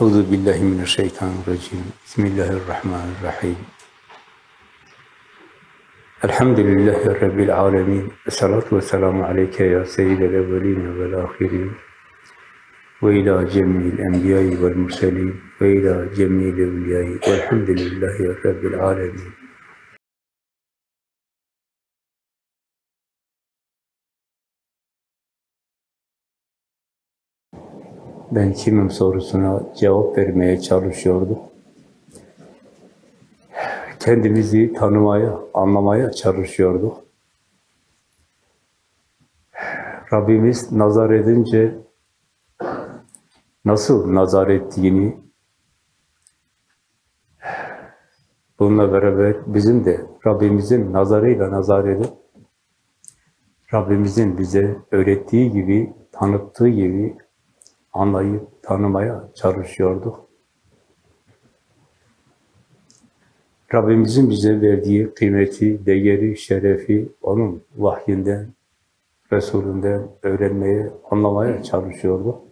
Euzu billahi mineşşeytanirracim. Bismillahirrahmanirrahim. Elhamdülillahi Rabbil alemin. Esselatu ve selamu aleyke ya seyyidel evvelin vel ahirin. Ve ila cemil enbiyayı vel murselin. Ve ila cemil evliyayı. Velhamdülillahi Rabbil alemin. Ben kimim sorusuna cevap vermeye çalışıyorduk. Kendimizi tanımaya, anlamaya çalışıyorduk. Rabbimiz nazar edince nasıl nazar ettiğini bununla beraber bizim de Rabbimizin nazarıyla nazar edip Rabbimizin bize öğrettiği gibi, tanıttığı gibi anlayıp tanımaya çalışıyorduk. Rabbimizin bize verdiği kıymeti, değeri, şerefi onun vahyinden, Resulünden öğrenmeye, anlamaya çalışıyorduk.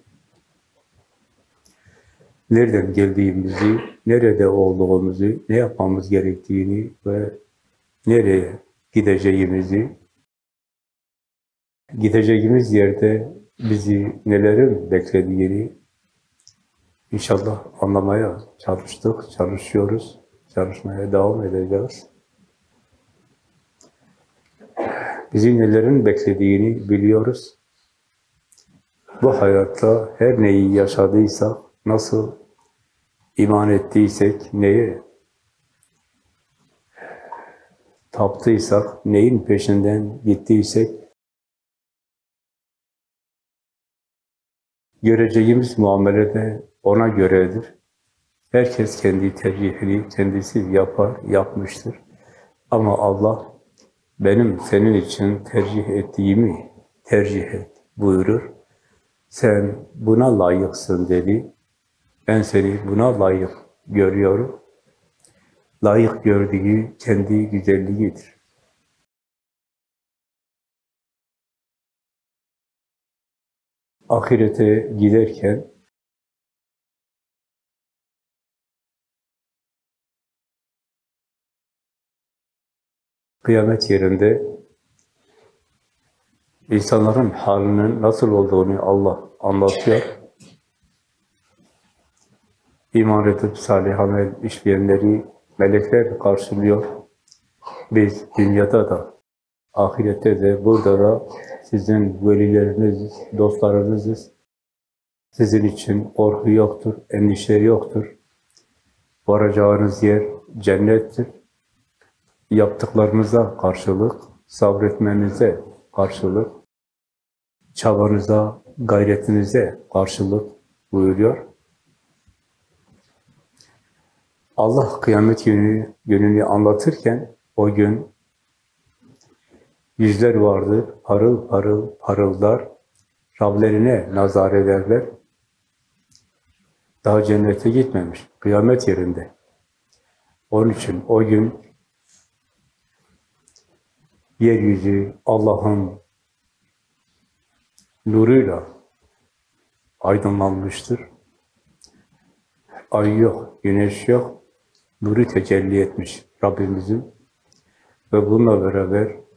Nereden geldiğimizi, nerede olduğumuzu, ne yapmamız gerektiğini ve nereye gideceğimizi, gideceğimiz yerde bizi nelerin beklediğini inşallah anlamaya çalıştık, çalışıyoruz, çalışmaya devam edeceğiz. Bizi nelerin beklediğini biliyoruz. Bu hayatta her neyi yaşadıysak, nasıl iman ettiysek, neye taptıysak, neyin peşinden gittiysek, göreceğimiz muamele de ona göredir. Herkes kendi tercihini kendisi yapar, yapmıştır. Ama Allah benim senin için tercih ettiğimi tercih et buyurur. Sen buna layıksın dedi. Ben seni buna layık görüyorum. Layık gördüğü kendi güzelliğidir. Ahirete giderken kıyamet yerinde insanların halinin nasıl olduğunu Allah anlatıyor. İman edip salih amel işleyenleri melekler karşılıyor. Biz dünyada da, ahirette de, burada da sizin velileriniz, dostlarınızız. Sizin için korku yoktur, endişe yoktur. Varacağınız yer cennettir. Yaptıklarınıza karşılık, sabretmenize karşılık, çabanıza, gayretinize karşılık buyuruyor. Allah kıyamet günü, gününü anlatırken o gün Yüzler vardır, parıl parıl parıldar, Rablerine nazar ederler. Daha cennete gitmemiş, kıyamet yerinde. Onun için o gün yeryüzü Allah'ın nuruyla aydınlanmıştır. Ay yok, güneş yok, nuru tecelli etmiş Rabbimizin ve bununla beraber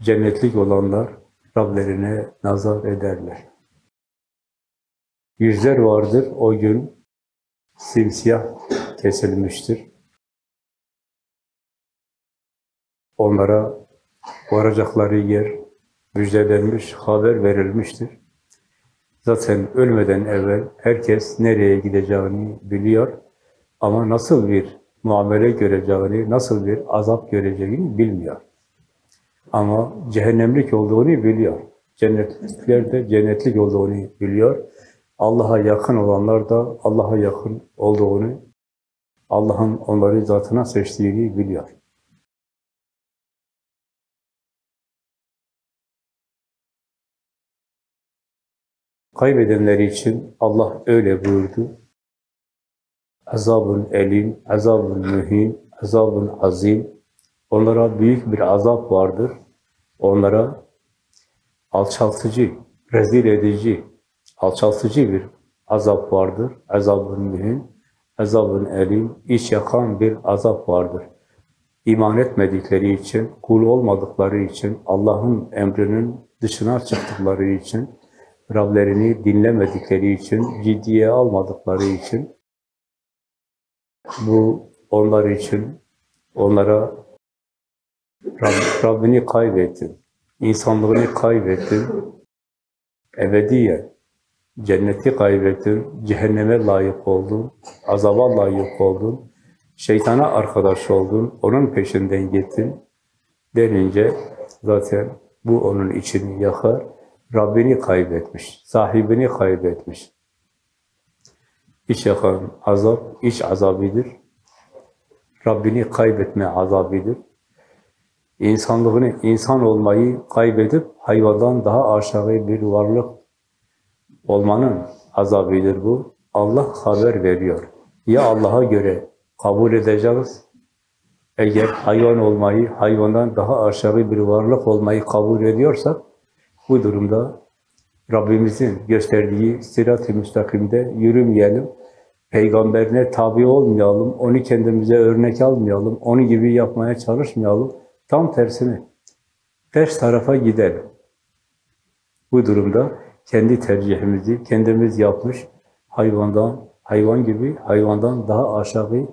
Cennetlik olanlar Rablerine nazar ederler. Yüzler vardır o gün simsiyah kesilmiştir. Onlara varacakları yer müjdelenmiş, haber verilmiştir. Zaten ölmeden evvel herkes nereye gideceğini biliyor ama nasıl bir muamele göreceğini, nasıl bir azap göreceğini bilmiyor. Ama cehennemlik olduğunu biliyor. Cennetlikler de cennetlik olduğunu biliyor. Allah'a yakın olanlar da Allah'a yakın olduğunu, Allah'ın onları zatına seçtiğini biliyor. Kaybedenler için Allah öyle buyurdu. Azabun elim, azabun mühin, azabun azim, Onlara büyük bir azap vardır. Onlara alçaltıcı, rezil edici, alçaltıcı bir azap vardır. Azabın mühim, azabın elim, iç yakan bir azap vardır. İman etmedikleri için, kul olmadıkları için, Allah'ın emrinin dışına çıktıkları için, Rablerini dinlemedikleri için, ciddiye almadıkları için, bu onlar için, onlara Rab, Rabbini kaybettin, insanlığını kaybettin, ebediyen cenneti kaybettin, cehenneme layık oldun, azaba layık oldun, şeytana arkadaş oldun, onun peşinden gittin denince zaten bu onun içini yakar, Rabbini kaybetmiş, sahibini kaybetmiş. İç yakan azap, iç azabidir. Rabbini kaybetme azabidir. İnsanlığını, insan olmayı kaybedip hayvandan daha aşağı bir varlık olmanın azabidir bu. Allah haber veriyor. Ya Allah'a göre kabul edeceğiz, eğer hayvan olmayı, hayvandan daha aşağı bir varlık olmayı kabul ediyorsak, bu durumda Rabbimizin gösterdiği sirat-i müstakimde yürümeyelim, peygamberine tabi olmayalım, onu kendimize örnek almayalım, onu gibi yapmaya çalışmayalım, tam tersine ters tarafa gidelim. Bu durumda kendi tercihimizi kendimiz yapmış, hayvandan, hayvan gibi, hayvandan daha aşağı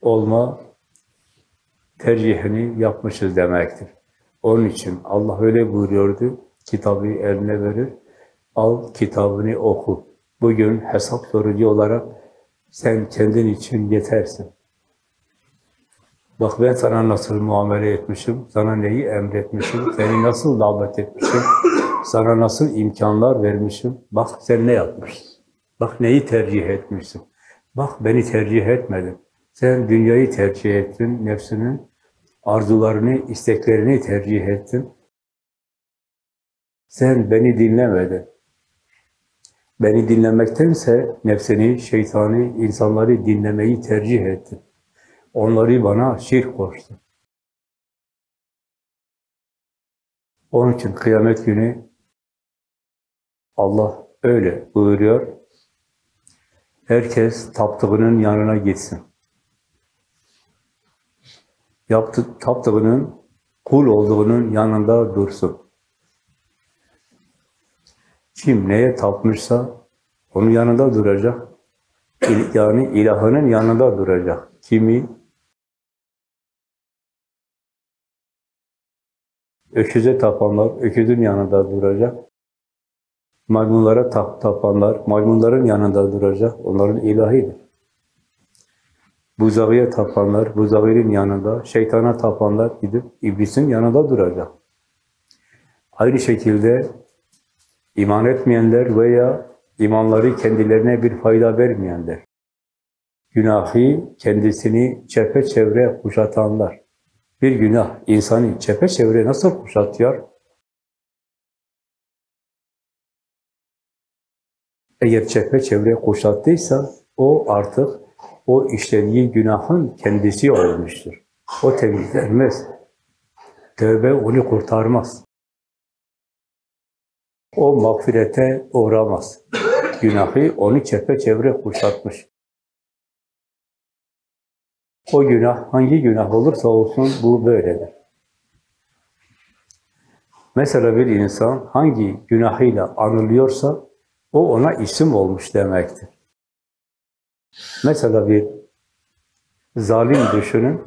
olma tercihini yapmışız demektir. Onun için Allah öyle buyuruyordu, kitabı eline verir, al kitabını oku. Bugün hesap sorucu olarak sen kendin için yetersin. Bak ben sana nasıl muamele etmişim, sana neyi emretmişim, seni nasıl davet etmişim, sana nasıl imkanlar vermişim, bak sen ne yapmışsın, bak neyi tercih etmişsin, bak beni tercih etmedin, sen dünyayı tercih ettin, nefsinin arzularını, isteklerini tercih ettin, sen beni dinlemedin, beni dinlemektense nefsini, şeytanı, insanları dinlemeyi tercih ettin. Onları bana şirk koştu. Onun için kıyamet günü Allah öyle buyuruyor. Herkes taptığının yanına gitsin. Yaptı, taptığının kul olduğunun yanında dursun. Kim neye tapmışsa onun yanında duracak. Yani ilahının yanında duracak. Kimi öküze tapanlar öküzün yanında duracak. Maymunlara tap, tapanlar maymunların yanında duracak. Onların ilahidir. Buzağıya tapanlar buzağının yanında, şeytana tapanlar gidip iblisin yanında duracak. Aynı şekilde iman etmeyenler veya imanları kendilerine bir fayda vermeyenler, günahı kendisini çepeçevre kuşatanlar, bir günah insanı çepeçevre nasıl kuşatıyor? Eğer çepeçevre kuşattıysa o artık o işlediği günahın kendisi olmuştur. O temizlenmez. Tövbe onu kurtarmaz. O mağfirete uğramaz. Günahı onu çepeçevre kuşatmış. O günah hangi günah olursa olsun bu böyledir. Mesela bir insan hangi günahıyla anılıyorsa o ona isim olmuş demektir. Mesela bir zalim düşünün.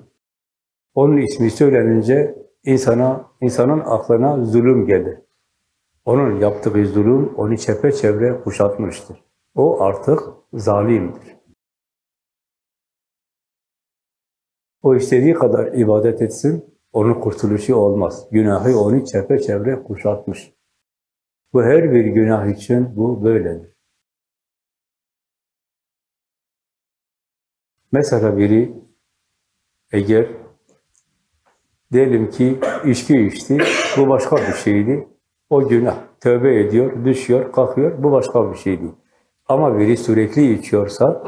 Onun ismi söylenince insana insanın aklına zulüm gelir. Onun yaptığı zulüm onu çepeçevre kuşatmıştır. O artık zalimdir. O istediği kadar ibadet etsin, onun kurtuluşu olmaz. Günahı onu çepeçevre kuşatmış. Bu her bir günah için bu böyledir. Mesela biri eğer diyelim ki içki içti, bu başka bir şeydi. O günah. Tövbe ediyor, düşüyor, kalkıyor, bu başka bir şeydi. Ama biri sürekli içiyorsa,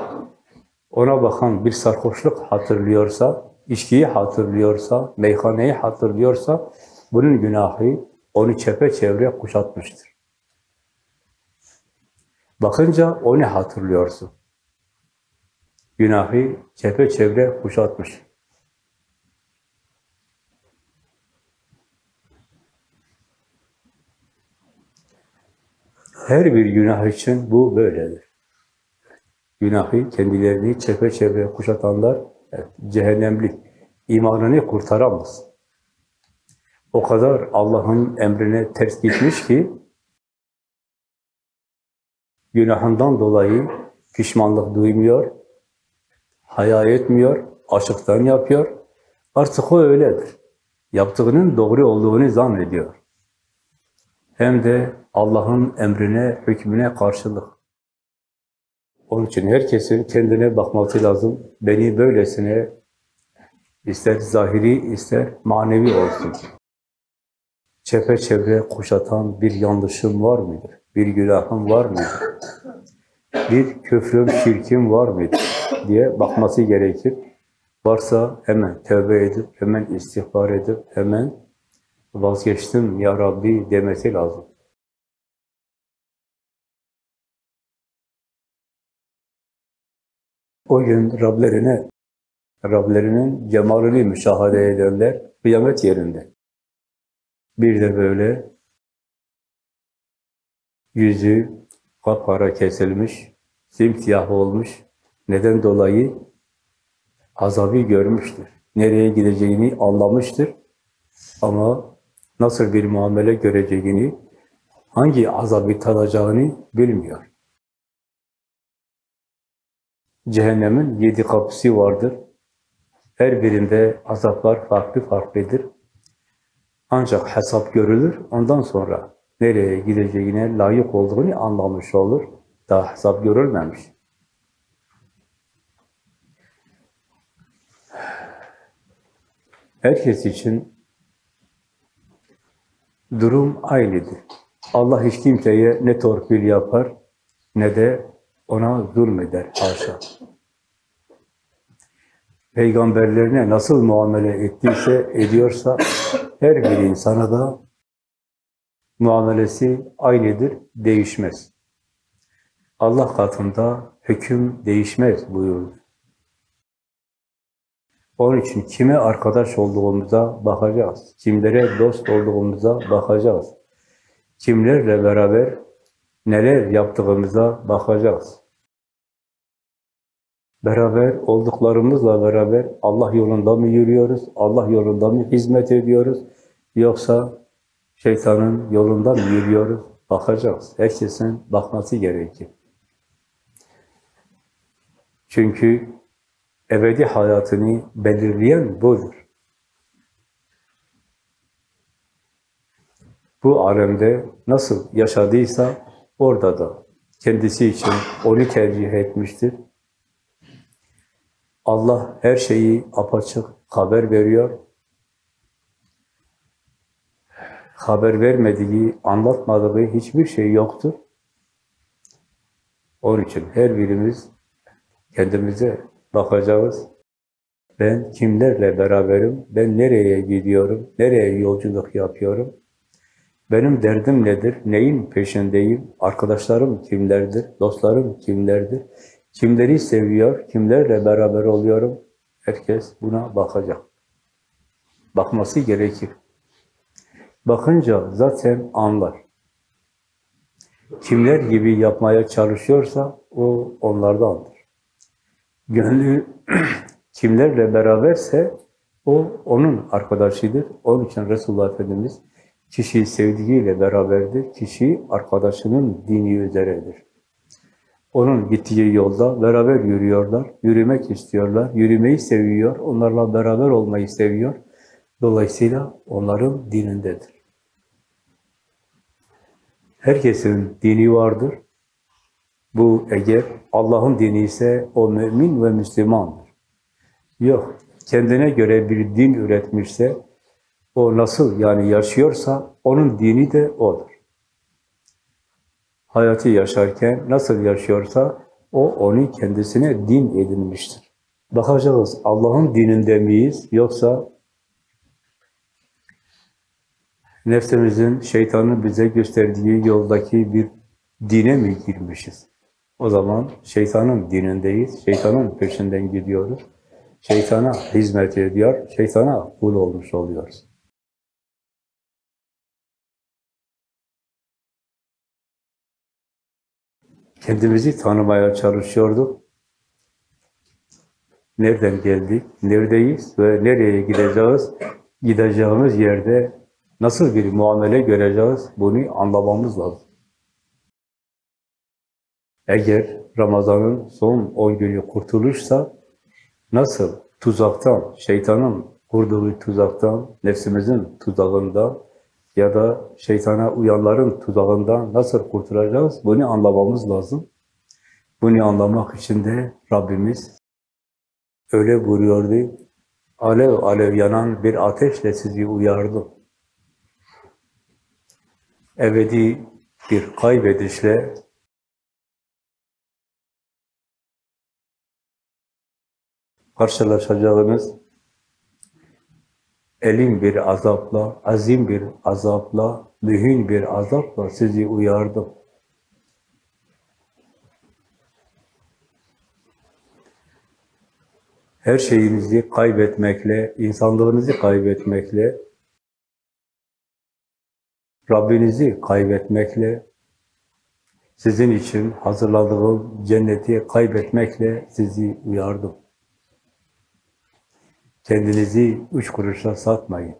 ona bakan bir sarhoşluk hatırlıyorsa, içkiyi hatırlıyorsa, meyhaneyi hatırlıyorsa, bunun günahı onu çepeçevre kuşatmıştır. Bakınca onu hatırlıyorsun. Günahı çepeçevre kuşatmış. Her bir günah için bu böyledir. Günahı kendilerini çepeçevre kuşatanlar evet, cehennemlik. imanını kurtaramaz. O kadar Allah'ın emrine ters gitmiş ki günahından dolayı pişmanlık duymuyor, haya etmiyor, açıktan yapıyor. Artık o öyledir. Yaptığının doğru olduğunu zannediyor. Hem de Allah'ın emrine, hükmüne karşılık. Onun için herkesin kendine bakması lazım. Beni böylesine ister zahiri ister manevi olsun. Çepeçevre kuşatan bir yanlışım var mıdır? Bir günahım var mıdır? Bir küfrüm, şirkim var mıdır? diye bakması gerekir. Varsa hemen tövbe edip, hemen istiğfar edip, hemen vazgeçtim ya Rabbi demesi lazım. O gün Rablerine, Rablerinin cemalini müşahede edenler kıyamet yerinde. Bir de böyle yüzü kapkara kesilmiş, simsiyah olmuş. Neden dolayı? Azabı görmüştür. Nereye gideceğini anlamıştır. Ama nasıl bir muamele göreceğini, hangi azabı tadacağını bilmiyor. Cehennemin yedi kapısı vardır. Her birinde azaplar farklı farklıdır. Ancak hesap görülür, ondan sonra nereye gideceğine layık olduğunu anlamış olur. Daha hesap görülmemiş. Herkes için durum aynıdır. Allah hiç kimseye ne torpil yapar ne de ona zulmeder. Haşa. Peygamberlerine nasıl muamele ettiyse, ediyorsa her bir insana da muamelesi aynıdır, değişmez. Allah katında hüküm değişmez buyurdu. Onun için kime arkadaş olduğumuza bakacağız. Kimlere dost olduğumuza bakacağız. Kimlerle beraber neler yaptığımıza bakacağız. Beraber olduklarımızla beraber Allah yolunda mı yürüyoruz? Allah yolunda mı hizmet ediyoruz? Yoksa şeytanın yolunda mı yürüyoruz? Bakacağız. Herkesin bakması gerekir. Çünkü ebedi hayatını belirleyen budur. Bu alemde nasıl yaşadıysa orada da kendisi için onu tercih etmiştir. Allah her şeyi apaçık haber veriyor. Haber vermediği, anlatmadığı hiçbir şey yoktur. Onun için her birimiz kendimize bakacağız. Ben kimlerle beraberim? Ben nereye gidiyorum? Nereye yolculuk yapıyorum? Benim derdim nedir? Neyin peşindeyim? Arkadaşlarım kimlerdir? Dostlarım kimlerdir? Kimleri seviyor? Kimlerle beraber oluyorum? Herkes buna bakacak. Bakması gerekir. Bakınca zaten anlar. Kimler gibi yapmaya çalışıyorsa o onlardandır. Gönlü kimlerle beraberse o onun arkadaşıdır. Onun için Resulullah Efendimiz kişi sevdiğiyle beraberdir. Kişi arkadaşının dini üzeredir. Onun gittiği yolda beraber yürüyorlar, yürümek istiyorlar, yürümeyi seviyor, onlarla beraber olmayı seviyor. Dolayısıyla onların dinindedir. Herkesin dini vardır. Bu eğer Allah'ın dini ise o mümin ve Müslümandır. Yok, kendine göre bir din üretmişse, o nasıl yani yaşıyorsa onun dini de odur. Hayatı yaşarken nasıl yaşıyorsa o onu kendisine din edinmiştir. Bakacağız Allah'ın dininde miyiz yoksa nefsimizin, şeytanın bize gösterdiği yoldaki bir dine mi girmişiz? O zaman şeytanın dinindeyiz, şeytanın peşinden gidiyoruz. Şeytana hizmet ediyor, şeytana kul olmuş oluyoruz. Kendimizi tanımaya çalışıyorduk. Nereden geldik, neredeyiz ve nereye gideceğiz? Gideceğimiz yerde nasıl bir muamele göreceğiz? Bunu anlamamız lazım. Eğer Ramazan'ın son 10 günü kurtuluşsa, nasıl tuzaktan, şeytanın kurduğu tuzaktan, nefsimizin tuzağından ya da şeytana uyanların tuzağından nasıl kurtulacağız? Bunu anlamamız lazım. Bunu anlamak için de Rabbimiz öyle buyuruyordu. Alev alev yanan bir ateşle sizi uyardım. Ebedi bir kaybedişle karşılaşacağınız elim bir azapla, azim bir azapla, mühün bir azapla sizi uyardım. Her şeyinizi kaybetmekle, insanlığınızı kaybetmekle, Rabbinizi kaybetmekle, sizin için hazırladığım cenneti kaybetmekle sizi uyardım. Kendinizi üç kuruşa satmayın.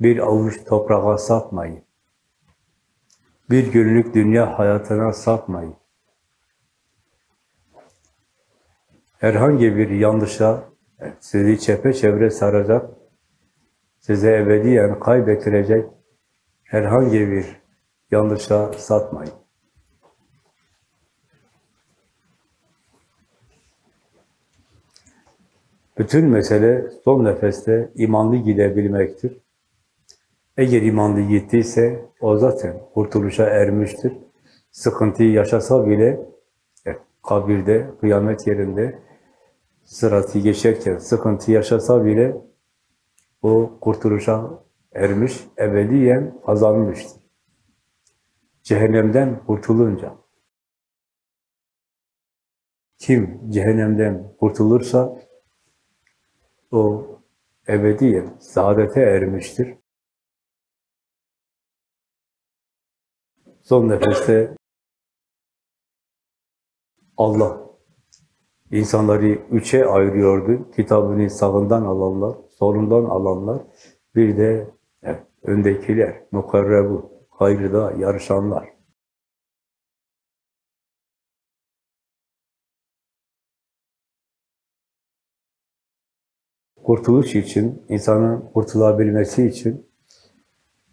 Bir avuç toprağa satmayın. Bir günlük dünya hayatına satmayın. Herhangi bir yanlışa sizi çepeçevre saracak, size ebediyen kaybettirecek herhangi bir yanlışa satmayın. Bütün mesele son nefeste imanlı gidebilmektir. Eğer imanlı gittiyse o zaten kurtuluşa ermiştir. Sıkıntıyı yaşasa bile evet, kabirde, kıyamet yerinde sıratı geçerken sıkıntı yaşasa bile o kurtuluşa ermiş, ebediyen kazanmıştır. Cehennemden kurtulunca kim cehennemden kurtulursa o ebediyen saadete ermiştir. Son nefeste Allah insanları üçe ayırıyordu. Kitabını sağından alanlar, solundan alanlar, bir de evet, öndekiler, mukarrebu, hayrıda yarışanlar. Kurtuluş için, insanın kurtulabilmesi için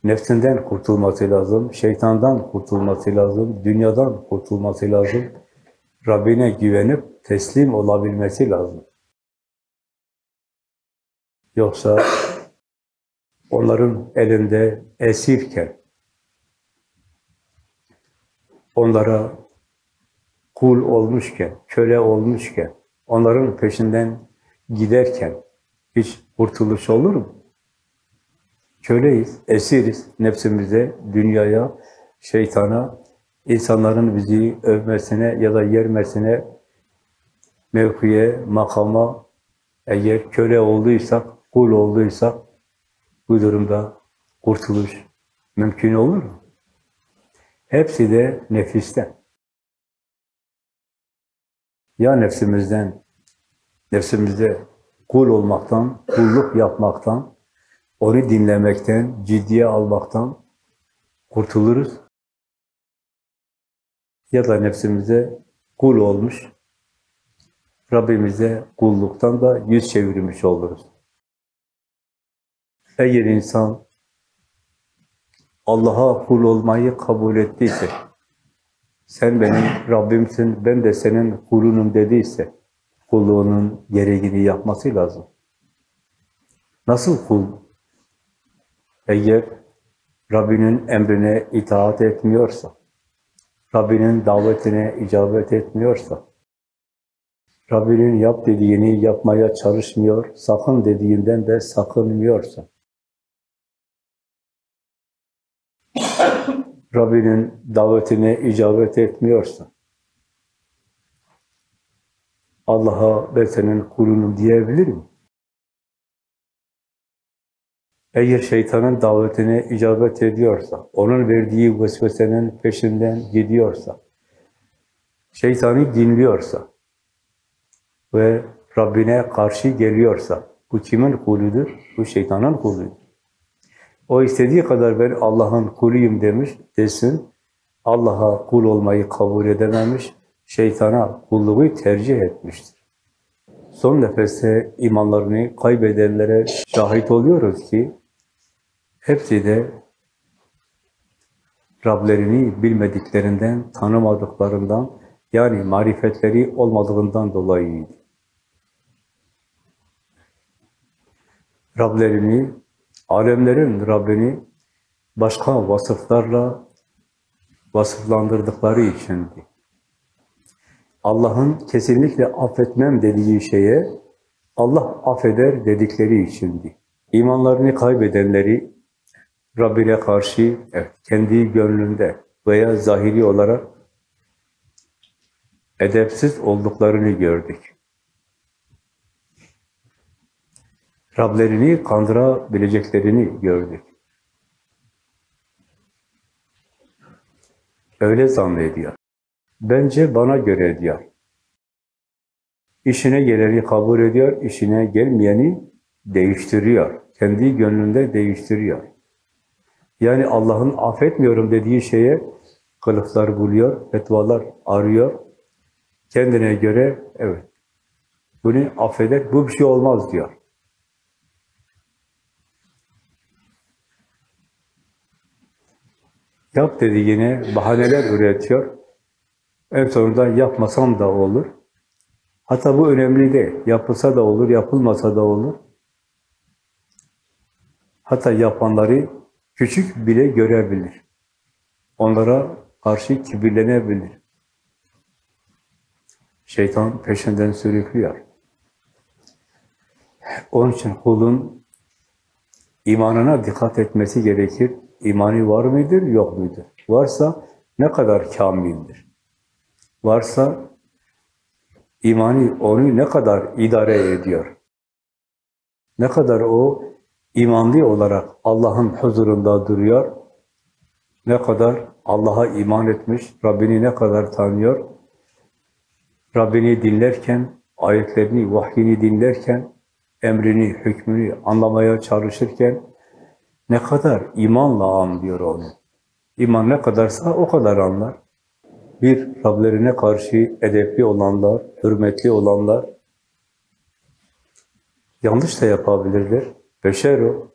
nefsinden kurtulması lazım, şeytandan kurtulması lazım, dünyadan kurtulması lazım, Rabbine güvenip teslim olabilmesi lazım. Yoksa onların elinde esirken, onlara kul olmuşken, köle olmuşken, onların peşinden giderken, hiç kurtuluş olur mu? Köleyiz, esiriz nefsimize, dünyaya, şeytana, insanların bizi övmesine ya da yermesine, mevkiye, makama eğer köle olduysak, kul olduysak bu durumda kurtuluş mümkün olur mu? Hepsi de nefisten. Ya nefsimizden, nefsimizde kul olmaktan, kulluk yapmaktan, onu dinlemekten, ciddiye almaktan kurtuluruz. Ya da nefsimize kul olmuş, Rabbimize kulluktan da yüz çevirmiş oluruz. Eğer insan Allah'a kul olmayı kabul ettiyse, sen benim Rabbimsin, ben de senin kulunum dediyse, kulluğunun gereğini yapması lazım. Nasıl kul? Eğer Rabbinin emrine itaat etmiyorsa, Rabbinin davetine icabet etmiyorsa, Rabbinin yap dediğini yapmaya çalışmıyor, sakın dediğinden de sakınmıyorsa, Rabbinin davetine icabet etmiyorsa, Allah'a ben senin kulunum diyebilir mi? Eğer şeytanın davetine icabet ediyorsa, onun verdiği vesvesenin peşinden gidiyorsa, şeytanı dinliyorsa ve Rabbine karşı geliyorsa, bu kimin kuludur? Bu şeytanın kuludur. O istediği kadar ben Allah'ın kuluyum demiş, desin. Allah'a kul olmayı kabul edememiş, şeytana kulluğu tercih etmiştir. Son nefeste imanlarını kaybedenlere şahit oluyoruz ki, hepsi de Rablerini bilmediklerinden, tanımadıklarından, yani marifetleri olmadığından dolayıydı. Rablerini, alemlerin Rabbini başka vasıflarla vasıflandırdıkları içindi. Allah'ın kesinlikle affetmem dediği şeye Allah affeder dedikleri içindi. İmanlarını kaybedenleri Rabbine karşı evet, kendi gönlünde veya zahiri olarak edepsiz olduklarını gördük. Rablerini kandırabileceklerini gördük. Öyle zannediyor. Bence bana göre diyor. İşine geleni kabul ediyor, işine gelmeyeni değiştiriyor. Kendi gönlünde değiştiriyor. Yani Allah'ın affetmiyorum dediği şeye kılıflar buluyor, fetvalar arıyor. Kendine göre evet bunu affeder, bu bir şey olmaz diyor. Yap dediğine bahaneler üretiyor. En sonunda yapmasam da olur. Hatta bu önemli değil. Yapılsa da olur, yapılmasa da olur. Hatta yapanları küçük bile görebilir. Onlara karşı kibirlenebilir. Şeytan peşinden sürüklüyor. Onun için kulun imanına dikkat etmesi gerekir. İmanı var mıdır, yok mudur? Varsa ne kadar kamildir? Varsa imanı onu ne kadar idare ediyor? Ne kadar o imanlı olarak Allah'ın huzurunda duruyor? Ne kadar Allah'a iman etmiş, Rabbini ne kadar tanıyor? Rabbini dinlerken, ayetlerini, vahyini dinlerken, emrini, hükmünü anlamaya çalışırken ne kadar imanla anlıyor onu. İman ne kadarsa o kadar anlar. Bir, Rablerine karşı edepli olanlar, hürmetli olanlar, yanlış da yapabilirler. Beşer o.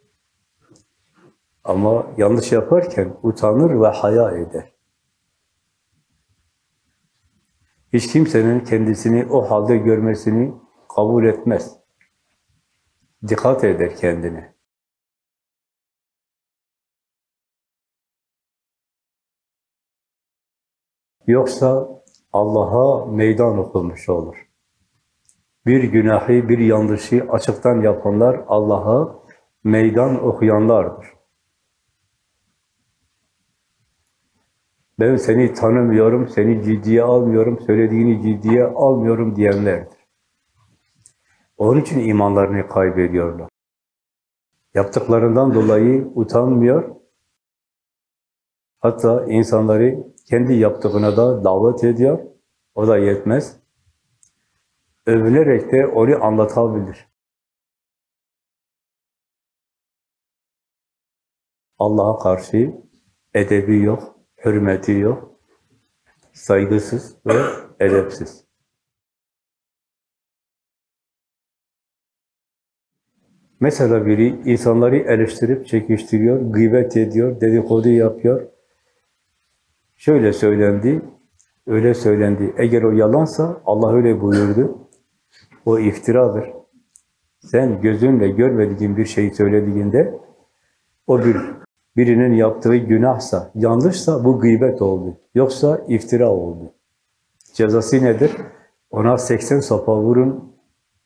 Ama yanlış yaparken utanır ve haya eder. Hiç kimsenin kendisini o halde görmesini kabul etmez. Dikkat eder kendine. Yoksa Allah'a meydan okunmuş olur. Bir günahı, bir yanlışı açıktan yapanlar Allah'a meydan okuyanlardır. Ben seni tanımıyorum, seni ciddiye almıyorum, söylediğini ciddiye almıyorum diyenlerdir. Onun için imanlarını kaybediyorlar. Yaptıklarından dolayı utanmıyor. Hatta insanları kendi yaptığına da davet ediyor. O da yetmez. Övünerek de onu anlatabilir. Allah'a karşı edebi yok, hürmeti yok, saygısız ve edepsiz. Mesela biri insanları eleştirip çekiştiriyor, gıybet ediyor, dedikodu yapıyor. Şöyle söylendi, öyle söylendi. Eğer o yalansa Allah öyle buyurdu. O iftiradır. Sen gözünle görmediğin bir şeyi söylediğinde o bir birinin yaptığı günahsa, yanlışsa bu gıybet oldu. Yoksa iftira oldu. Cezası nedir? Ona 80 sopa vurun.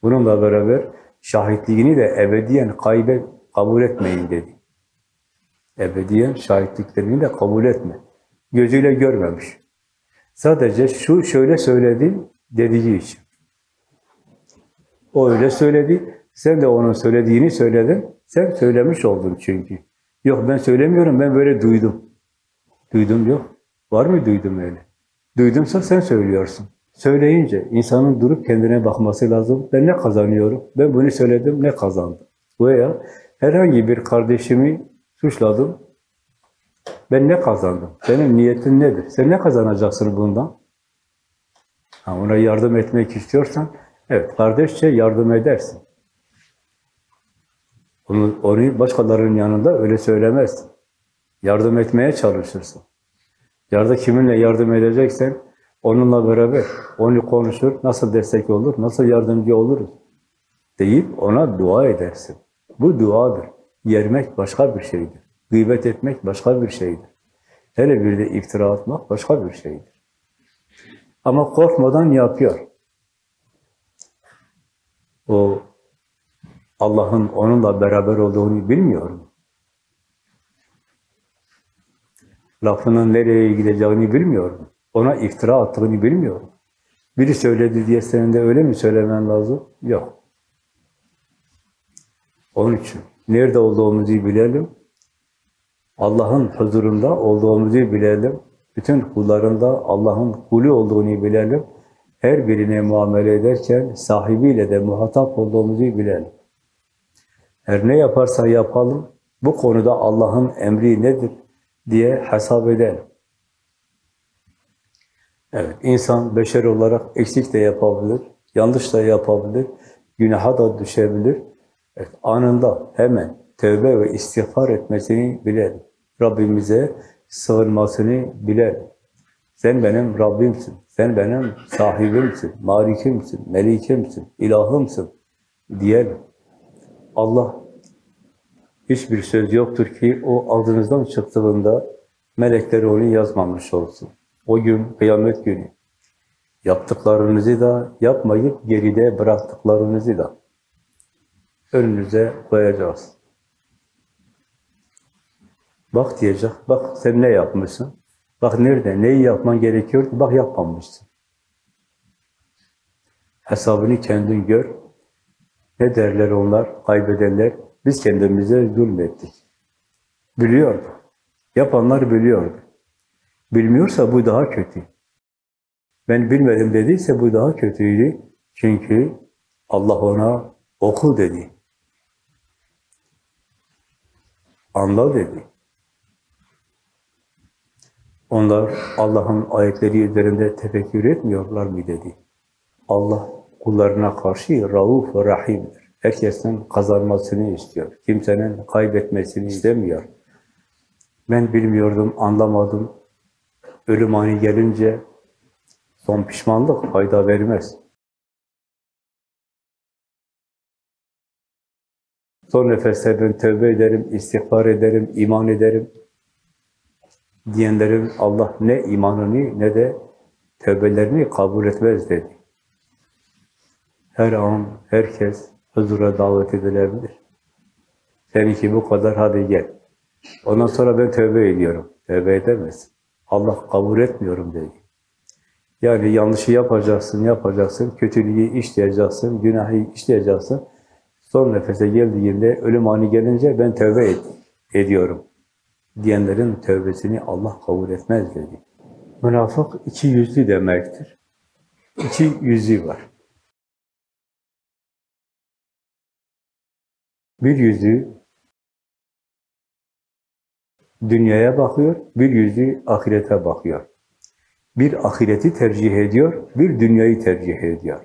Bununla beraber şahitliğini de ebediyen kaybet, kabul etmeyin dedi. Ebediyen şahitliklerini de kabul etme. Gözüyle görmemiş. Sadece şu şöyle söyledi dediği için. O öyle söyledi, sen de onun söylediğini söyledin. Sen söylemiş oldun çünkü. Yok ben söylemiyorum, ben böyle duydum. Duydum yok. Var mı duydum öyle? Duydumsa sen söylüyorsun. Söyleyince insanın durup kendine bakması lazım. Ben ne kazanıyorum? Ben bunu söyledim, ne kazandım? Veya herhangi bir kardeşimi suçladım. Ben ne kazandım? Benim niyetin nedir? Sen ne kazanacaksın bundan? Ha, ona yardım etmek istiyorsan, evet kardeşçe yardım edersin. Onu, onu başkalarının yanında öyle söylemezsin. Yardım etmeye çalışırsın. Yarda kiminle yardım edeceksen onunla beraber onu konuşur, nasıl destek olur, nasıl yardımcı oluruz deyip ona dua edersin. Bu duadır. Yermek başka bir şeydir. Gıybet etmek başka bir şeydir. Hele bir de iftira atmak başka bir şeydir. Ama korkmadan yapıyor. O Allah'ın onunla beraber olduğunu bilmiyor mu? Lafının nereye gideceğini bilmiyor mu? Ona iftira attığını bilmiyor mu? Biri söyledi diye senin de öyle mi söylemen lazım? Yok. Onun için nerede olduğumuzu bilelim. Allah'ın huzurunda olduğumuzu bilelim. Bütün kullarında Allah'ın kulü olduğunu bilelim. Her birine muamele ederken sahibiyle de muhatap olduğumuzu bilelim. Her ne yaparsa yapalım, bu konuda Allah'ın emri nedir diye hesap edelim. Evet, insan beşer olarak eksik de yapabilir, yanlış da yapabilir, günaha da düşebilir. Evet, anında hemen tövbe ve istiğfar etmesini bilelim. Rabbimize sığınmasını bilelim. Sen benim Rabbimsin, sen benim sahibimsin, malikimsin, melikimsin, ilahımsın diyelim. Allah hiçbir söz yoktur ki o ağzınızdan çıktığında melekler onu yazmamış olsun. O gün, kıyamet günü yaptıklarınızı da yapmayıp geride bıraktıklarınızı da önünüze koyacağız. Bak diyecek, bak sen ne yapmışsın? Bak nerede, neyi yapman gerekiyor? Bak yapmamışsın. Hesabını kendin gör. Ne derler onlar, kaybedenler? Biz kendimize zulmettik. Biliyordu. Yapanlar biliyordu. Bilmiyorsa bu daha kötü. Ben bilmedim dediyse bu daha kötüydü. Çünkü Allah ona oku dedi. Anla dedi. Onlar Allah'ın ayetleri üzerinde tefekkür etmiyorlar mı dedi. Allah kullarına karşı rauf ve rahimdir. Herkesin kazanmasını istiyor. Kimsenin kaybetmesini istemiyor. Ben bilmiyordum, anlamadım. Ölüm anı gelince son pişmanlık fayda vermez. Son nefeste ben tövbe ederim, istiğfar ederim, iman ederim diyenlerin Allah ne imanını ne de tövbelerini kabul etmez dedi. Her an herkes huzura davet edilebilir. Seninki bu kadar hadi gel. Ondan sonra ben tövbe ediyorum. Tövbe edemez. Allah kabul etmiyorum dedi. Yani yanlışı yapacaksın, yapacaksın, kötülüğü işleyeceksin, günahı işleyeceksin. Son nefese geldiğinde, ölüm anı gelince ben tövbe et, ediyorum. Diyenlerin tövbesini Allah kabul etmez dedi. Münafık iki yüzlü demektir. İki yüzü var. Bir yüzü dünyaya bakıyor, bir yüzü ahirete bakıyor. Bir ahireti tercih ediyor, bir dünyayı tercih ediyor.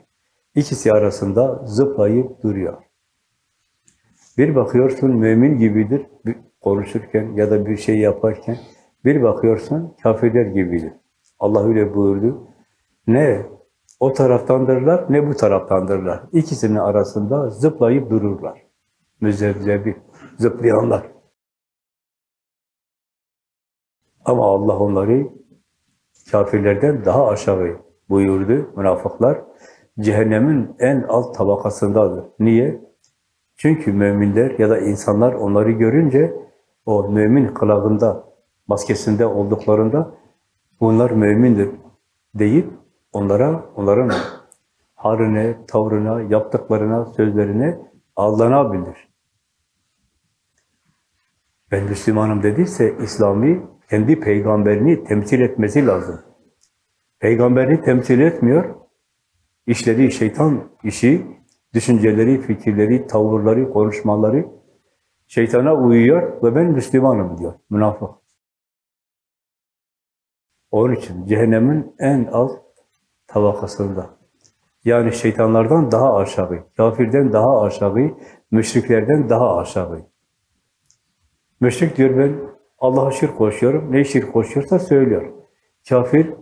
İkisi arasında zıplayıp duruyor. Bir bakıyorsun mümin gibidir konuşurken ya da bir şey yaparken, bir bakıyorsun kafirler gibidir. Allah öyle buyurdu. Ne o taraftandırlar ne bu taraftandırlar. İkisinin arasında zıplayıp dururlar. Müzebzebi, zıplayanlar. Ama Allah onları kafirlerden daha aşağı buyurdu. Münafıklar cehennemin en alt tabakasındadır. Niye? Çünkü müminler ya da insanlar onları görünce o mümin kılığında, maskesinde olduklarında bunlar mümindir deyip onlara, onların haline, tavrına, yaptıklarına, sözlerine aldanabilir. Ben Müslümanım dediyse İslami kendi peygamberini temsil etmesi lazım. Peygamberini temsil etmiyor, işleri şeytan işi, düşünceleri, fikirleri, tavırları, konuşmaları şeytana uyuyor ve ben Müslümanım diyor, münafık. Onun için cehennemin en alt tabakasında. Yani şeytanlardan daha aşağı, kafirden daha aşağı, müşriklerden daha aşağı. Müşrik diyor ben Allah'a şirk koşuyorum. Ne şirk koşuyorsa söylüyor. Kafir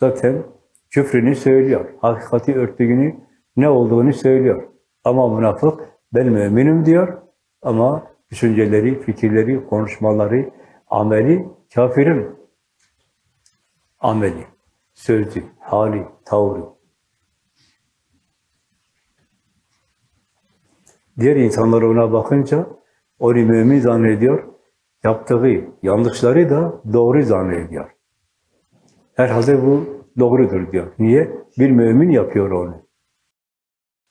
zaten küfrünü söylüyor. Hakikati örttüğünü, ne olduğunu söylüyor. Ama münafık ben müminim diyor ama düşünceleri, fikirleri, konuşmaları, ameli kafirin ameli, sözü, hali, tavrı. Diğer insanlar ona bakınca onu mümin zannediyor, yaptığı yanlışları da doğru zannediyor. Herhalde bu doğrudur diyor. Niye? Bir mümin yapıyor onu.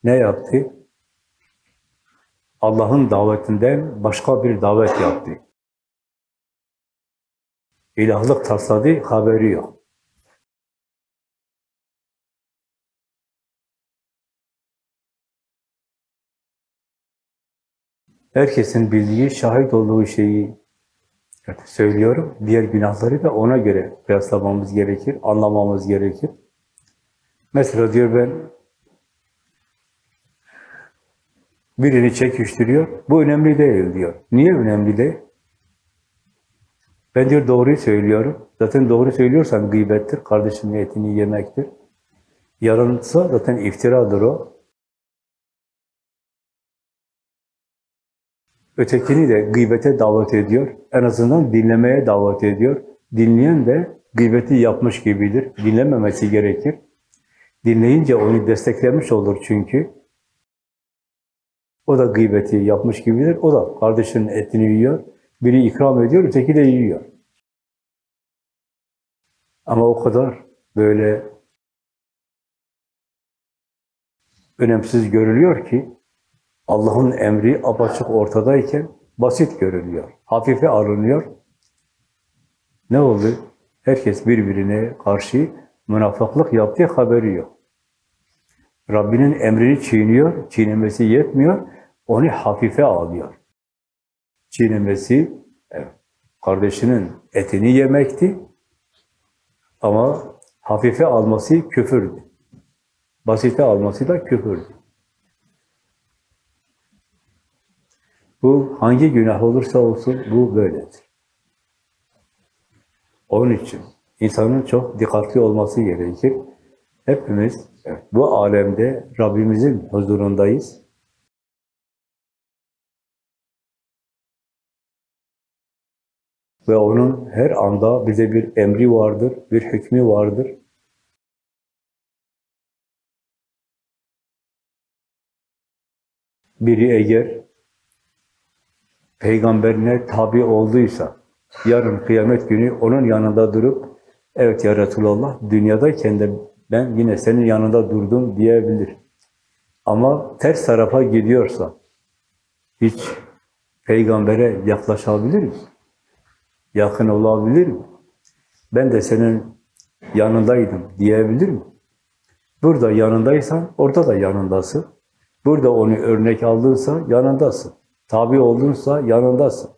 Ne yaptı? Allah'ın davetinden başka bir davet yaptı. İlahlık tasladı, haberi yok. Herkesin bildiği, şahit olduğu şeyi söylüyorum. Diğer günahları da ona göre kıyaslamamız gerekir, anlamamız gerekir. Mesela diyor ben birini çekiştiriyor. Bu önemli değil diyor. Niye önemli değil? Ben diyor doğruyu söylüyorum. Zaten doğru söylüyorsan gıybettir. Kardeşinin etini yemektir. Yalansa zaten iftiradır o. Ötekini de gıybete davet ediyor. En azından dinlemeye davet ediyor. Dinleyen de gıybeti yapmış gibidir. Dinlememesi gerekir. Dinleyince onu desteklemiş olur çünkü. O da gıybeti yapmış gibidir. O da kardeşinin etini yiyor. Biri ikram ediyor, öteki de yiyor. Ama o kadar böyle önemsiz görülüyor ki Allah'ın emri apaçık ortadayken basit görülüyor. Hafife alınıyor. Ne oldu? Herkes birbirine karşı münafıklık yaptığı haberi yok. Rabbinin emrini çiğniyor, çiğnemesi yetmiyor, onu hafife alıyor. Çiğnemesi, kardeşinin etini yemekti ama hafife alması küfürdü. Basite alması da küfürdü. Bu hangi günah olursa olsun bu böyledir. Onun için insanın çok dikkatli olması gerekir. Hepimiz bu alemde Rabbimizin huzurundayız. Ve onun her anda bize bir emri vardır, bir hükmü vardır. Biri eğer peygamberine tabi olduysa, yarın kıyamet günü onun yanında durup, evet ya Resulallah, dünyadayken de ben yine senin yanında durdum diyebilir. Ama ters tarafa gidiyorsa, hiç peygambere yaklaşabilir mi? Yakın olabilir mi? Ben de senin yanındaydım diyebilir mi? Burada yanındaysan, orada da yanındasın. Burada onu örnek aldınsa yanındasın. Tabi oldunsa yanındasın.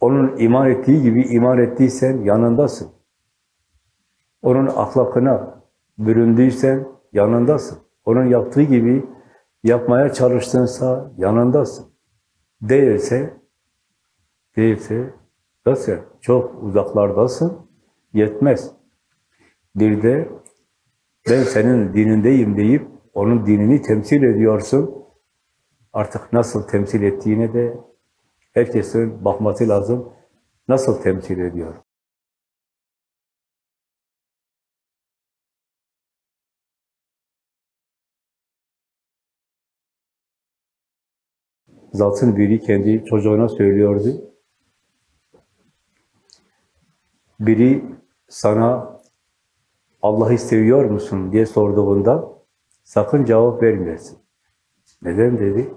Onun iman ettiği gibi iman ettiysen yanındasın. Onun ahlakına büründüysen yanındasın. Onun yaptığı gibi yapmaya çalıştınsa yanındasın. Değilse, değilse zaten çok uzaklardasın, yetmez. Bir de ben senin dinindeyim deyip onun dinini temsil ediyorsun. Artık nasıl temsil ettiğine de herkesin bakması lazım. Nasıl temsil ediyor? Zatın biri kendi çocuğuna söylüyordu. Biri sana Allah'ı seviyor musun diye sorduğunda sakın cevap vermeyesin. Neden dedi?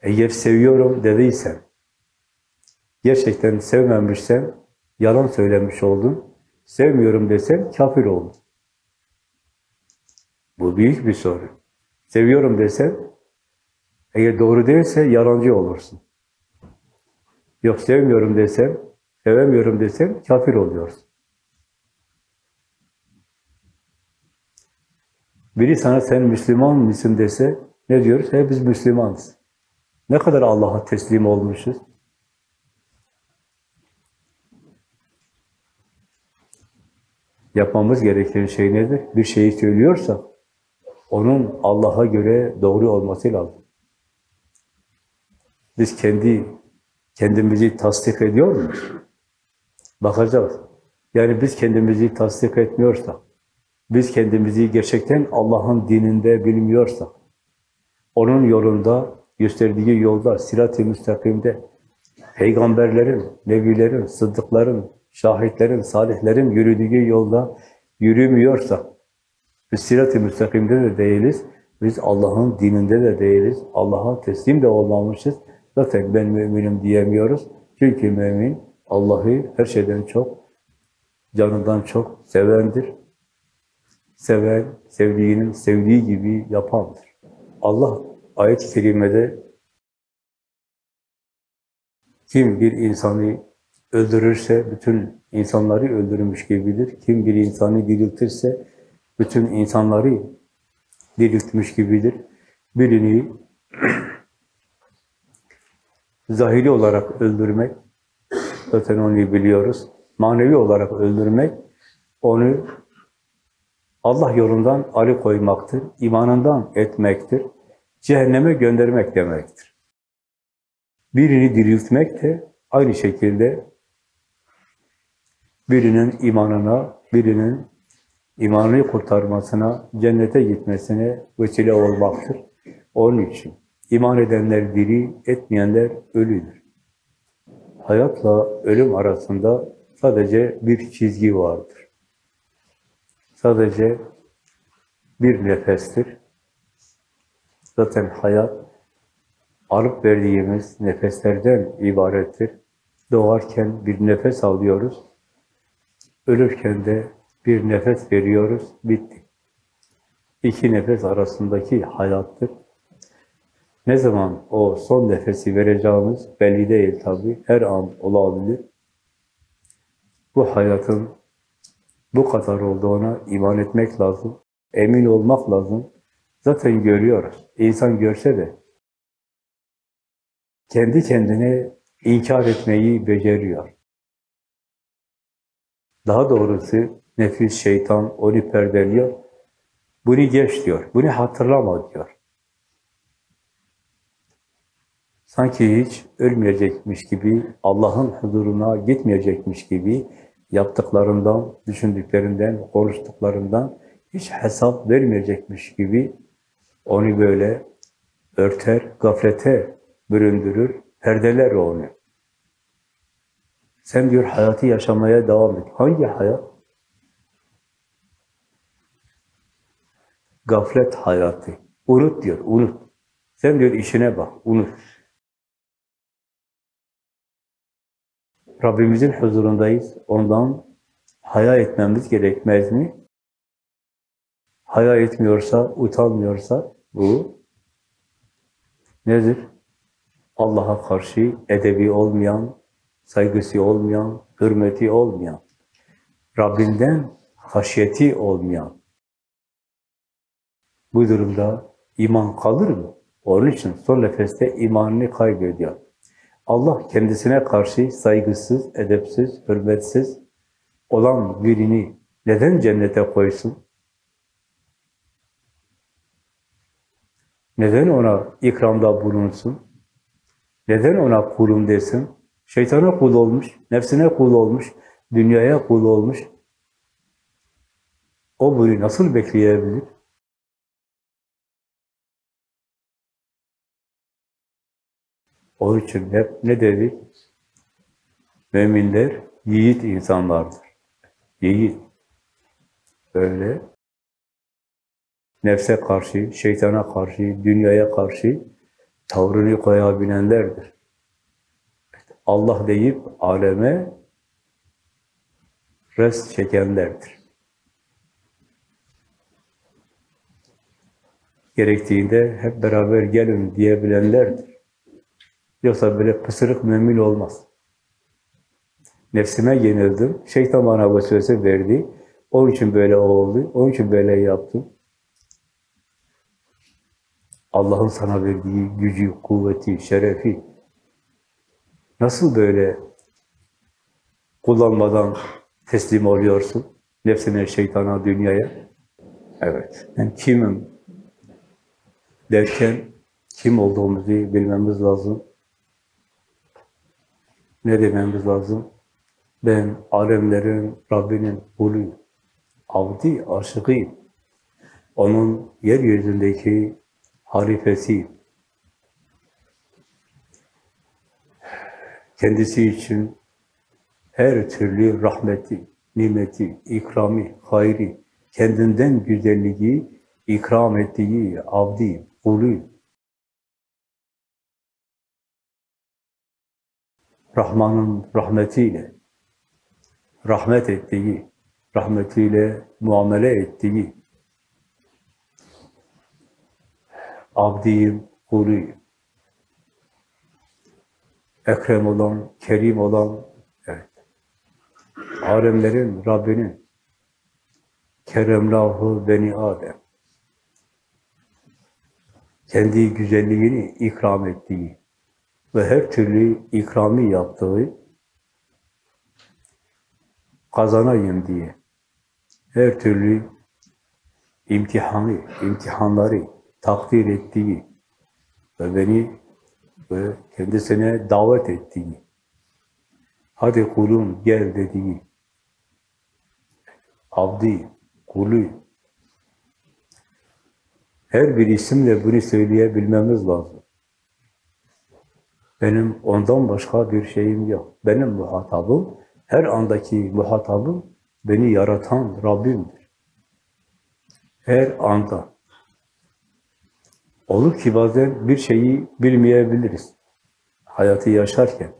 Eğer seviyorum dediysen, gerçekten sevmemişsen yalan söylemiş oldun. Sevmiyorum desen kafir oldun. Bu büyük bir soru. Seviyorum desen, eğer doğru değilse yalancı olursun. Yok sevmiyorum desen, sevemiyorum desen kafir oluyorsun. Biri sana sen Müslüman mısın dese ne diyoruz? He biz Müslümanız. Ne kadar Allah'a teslim olmuşuz. Yapmamız gereken şey nedir? Bir şeyi söylüyorsak onun Allah'a göre doğru olması lazım. Biz kendi kendimizi tasdik ediyor muyuz? Bakacağız. Yani biz kendimizi tasdik etmiyorsak, biz kendimizi gerçekten Allah'ın dininde bilmiyorsak, onun yolunda, gösterdiği yolda, sirat-i müstakimde, peygamberlerin, nebilerin, sıddıkların, şahitlerin, salihlerin yürüdüğü yolda yürümüyorsak, biz sirat-i müstakimde de değiliz, biz Allah'ın dininde de değiliz, Allah'a teslim de olmamışız. Zaten ben müminim diyemiyoruz. Çünkü mümin Allah'ı her şeyden çok, canından çok sevendir. Seven, sevdiğinin sevdiği gibi yapandır. Allah ayet-i kerimede kim bir insanı öldürürse bütün insanları öldürmüş gibidir. Kim bir insanı diriltirse bütün insanları diriltmiş gibidir. Birini zahiri olarak öldürmek, zaten onu biliyoruz. Manevi olarak öldürmek, onu Allah yolundan alıkoymaktır, imanından etmektir, cehenneme göndermek demektir. Birini diriltmek de aynı şekilde birinin imanına, birinin imanını kurtarmasına, cennete gitmesine vesile olmaktır. Onun için iman edenler diri, etmeyenler ölüdür. Hayatla ölüm arasında sadece bir çizgi vardır. Sadece bir nefestir. Zaten hayat alıp verdiğimiz nefeslerden ibarettir. Doğarken bir nefes alıyoruz. Ölürken de bir nefes veriyoruz. Bitti. İki nefes arasındaki hayattır. Ne zaman o son nefesi vereceğimiz belli değil tabi. Her an olabilir. Bu hayatın bu kadar olduğuna iman etmek lazım. Emin olmak lazım. Zaten görüyoruz. İnsan görse de kendi kendine inkar etmeyi beceriyor. Daha doğrusu nefis, şeytan onu perdeliyor. Bunu geç diyor. Bunu hatırlama diyor. Sanki hiç ölmeyecekmiş gibi, Allah'ın huzuruna gitmeyecekmiş gibi yaptıklarından, düşündüklerinden, konuştuklarından hiç hesap vermeyecekmiş gibi onu böyle örter, gaflete büründürür, perdeler onu. Sen diyor hayatı yaşamaya devam et. Hangi hayat? Gaflet hayatı. Unut diyor, unut. Sen diyor işine bak, unut. Rabbimizin huzurundayız. Ondan haya etmemiz gerekmez mi? Haya etmiyorsa, utanmıyorsa bu nedir? Allah'a karşı edebi olmayan, saygısı olmayan, hürmeti olmayan, Rabbinden haşyeti olmayan. Bu durumda iman kalır mı? Onun için son nefeste imanını kaybediyor. Allah kendisine karşı saygısız, edepsiz, hürmetsiz olan birini neden cennete koysun? Neden ona ikramda bulunsun? Neden ona kulum desin? Şeytana kul olmuş, nefsine kul olmuş, dünyaya kul olmuş. O bunu nasıl bekleyebilir? Onun için hep ne dedik? Müminler yiğit insanlardır. Yiğit. Böyle nefse karşı, şeytana karşı, dünyaya karşı tavrını koyabilenlerdir. Allah deyip aleme res çekenlerdir. Gerektiğinde hep beraber gelin diyebilenlerdir. Yoksa böyle pısırık mümin olmaz. Nefsime yenildim, şeytan bana vesvese verdi, onun için böyle oldu, onun için böyle yaptım. Allah'ın sana verdiği gücü, kuvveti, şerefi nasıl böyle kullanmadan teslim oluyorsun? Nefsine, şeytana, dünyaya. Evet. Ben kimim derken kim olduğumuzu bilmemiz lazım. Ne dememiz lazım? Ben alemlerin Rabbinin kuluyum. Avdi, aşıkıyım. Onun yeryüzündeki halifesiyim. Kendisi için her türlü rahmeti, nimeti, ikrami, hayri, kendinden güzelliği ikram ettiği avdi, kuluyum. Rahman'ın rahmetiyle, rahmet ettiği, rahmetiyle muamele ettiği, abdiyim, kuluyum. Ekrem olan, kerim olan, evet. Alemlerin Rabbinin, keremlahu beni Adem. Kendi güzelliğini ikram ettiği ve her türlü ikrami yaptığı kazanayım diye her türlü imtihanı, imtihanları takdir ettiği ve beni ve kendisine davet ettiği, hadi kulum gel dediği, abdi, kulu, her bir isimle bunu söyleyebilmemiz lazım. Benim ondan başka bir şeyim yok. Benim muhatabım, her andaki muhatabım beni yaratan Rabbimdir. Her anda. Olur ki bazen bir şeyi bilmeyebiliriz. Hayatı yaşarken.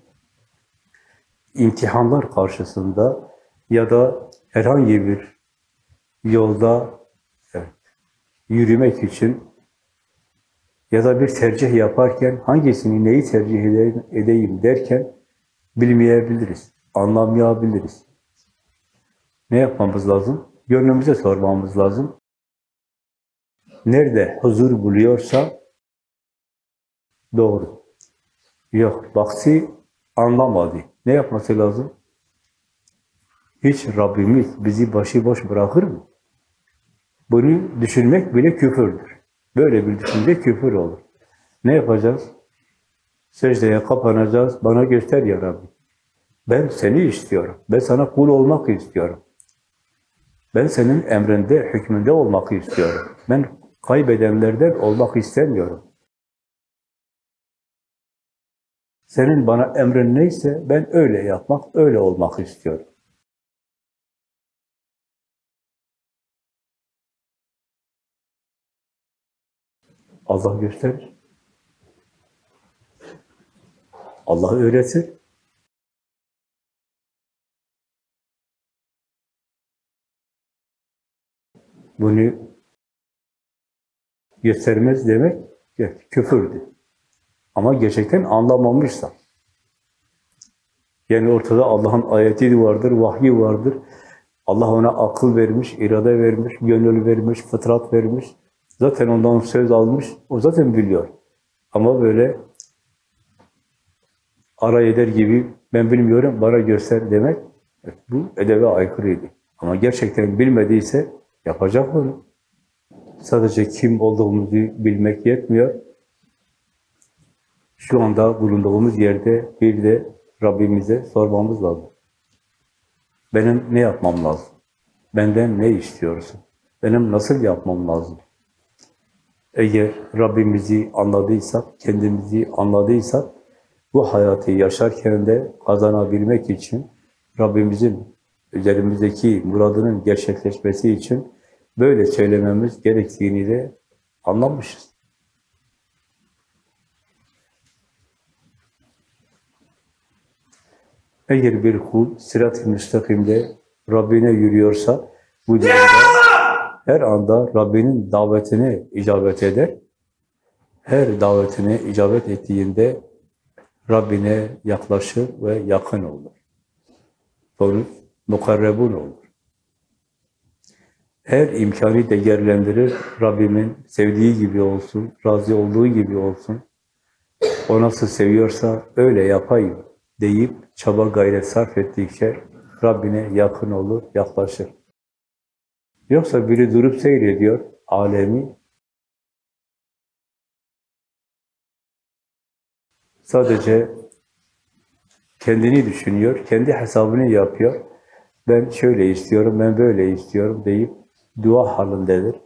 imtihanlar karşısında ya da herhangi bir yolda evet, yürümek için ya da bir tercih yaparken hangisini, neyi tercih edeyim derken bilmeyebiliriz, anlamayabiliriz. Ne yapmamız lazım? Gönlümüze sormamız lazım. Nerede huzur buluyorsa doğru. Yok, baktı anlamadı. Ne yapması lazım? Hiç Rabbimiz bizi başıboş bırakır mı? Bunu düşünmek bile küfürdür. Böyle bir düşünce küfür olur. Ne yapacağız? Secdeye kapanacağız. Bana göster ya Rabbi. Ben seni istiyorum. Ben sana kul olmak istiyorum. Ben senin emrinde, hükmünde olmak istiyorum. Ben kaybedenlerden olmak istemiyorum. Senin bana emrin neyse ben öyle yapmak, öyle olmak istiyorum. Allah gösterir. Allah öğretir. Bunu göstermez demek küfürdü. Ama gerçekten anlamamışsa. Yani ortada Allah'ın ayeti vardır, vahyi vardır. Allah ona akıl vermiş, irade vermiş, gönül vermiş, fıtrat vermiş. Zaten ondan söz almış, o zaten biliyor. Ama böyle ara eder gibi ben bilmiyorum, bana göster demek bu edebe aykırıydı. Ama gerçekten bilmediyse yapacak bunu. Sadece kim olduğumuzu bilmek yetmiyor. Şu anda bulunduğumuz yerde bir de Rabbimize sormamız lazım. Benim ne yapmam lazım? Benden ne istiyorsun? Benim nasıl yapmam lazım? Eğer Rabbimizi anladıysak, kendimizi anladıysak, bu hayatı yaşarken de kazanabilmek için Rabbimizin üzerimizdeki muradının gerçekleşmesi için böyle söylememiz gerektiğini de anlamışız. Eğer bir kul sırat-ı müstakimde Rabbine yürüyorsa bu durumda her anda Rabbinin davetine icabet eder. Her davetine icabet ettiğinde Rabbine yaklaşır ve yakın olur. Sonuç mukarrebun olur. Her imkanı değerlendirir, Rabbimin sevdiği gibi olsun, razı olduğu gibi olsun. O nasıl seviyorsa öyle yapayım deyip çaba gayret sarf ettikçe Rabbine yakın olur, yaklaşır. Yoksa biri durup seyrediyor alemi, sadece kendini düşünüyor, kendi hesabını yapıyor. Ben şöyle istiyorum, ben böyle istiyorum deyip dua halindedir.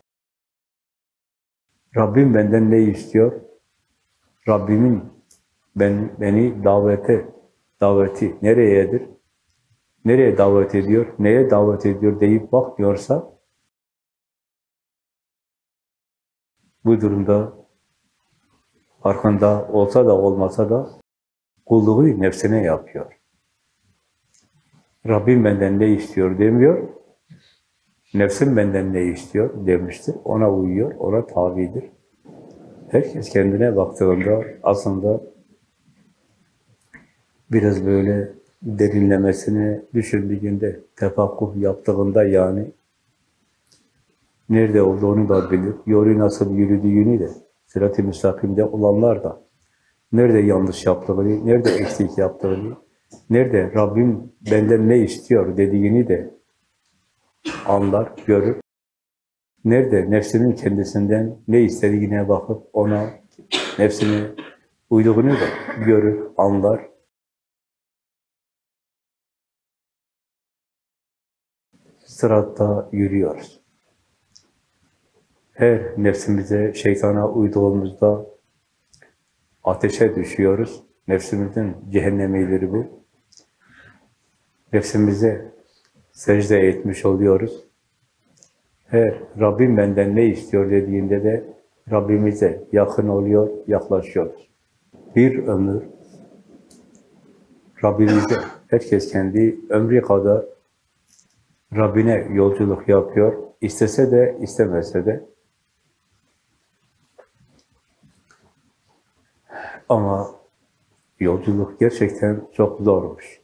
Rabbim benden ne istiyor? Rabbimin ben, beni davete, daveti nereyedir? Nereye davet ediyor? Neye davet ediyor deyip bakmıyorsa bu durumda farkında olsa da olmasa da kulluğu nefsine yapıyor. Rabbim benden ne istiyor demiyor. Nefsim benden ne istiyor demiştir. Ona uyuyor, ona tabidir. Herkes kendine baktığında aslında biraz böyle derinlemesine düşündüğünde, tefakkuh yaptığında yani nerede olduğunu da bilir, yolu nasıl yürüdüğünü de, sırat-ı müstakimde olanlar da nerede yanlış yaptığını, nerede eksik yaptığını, nerede Rabbim benden ne istiyor dediğini de anlar, görür. Nerede nefsinin kendisinden ne istediğine bakıp ona nefsine uyduğunu da görür, anlar. Sıratta yürüyoruz. Her nefsimize, şeytana uyduğumuzda ateşe düşüyoruz. Nefsimizin cehennemidir bu. Nefsimize secde etmiş oluyoruz. Her Rabbim benden ne istiyor dediğinde de Rabbimize yakın oluyor, yaklaşıyoruz. Bir ömür Rabbimize, herkes kendi ömrü kadar Rabbine yolculuk yapıyor. İstese de istemese de Ama yolculuk gerçekten çok zormuş.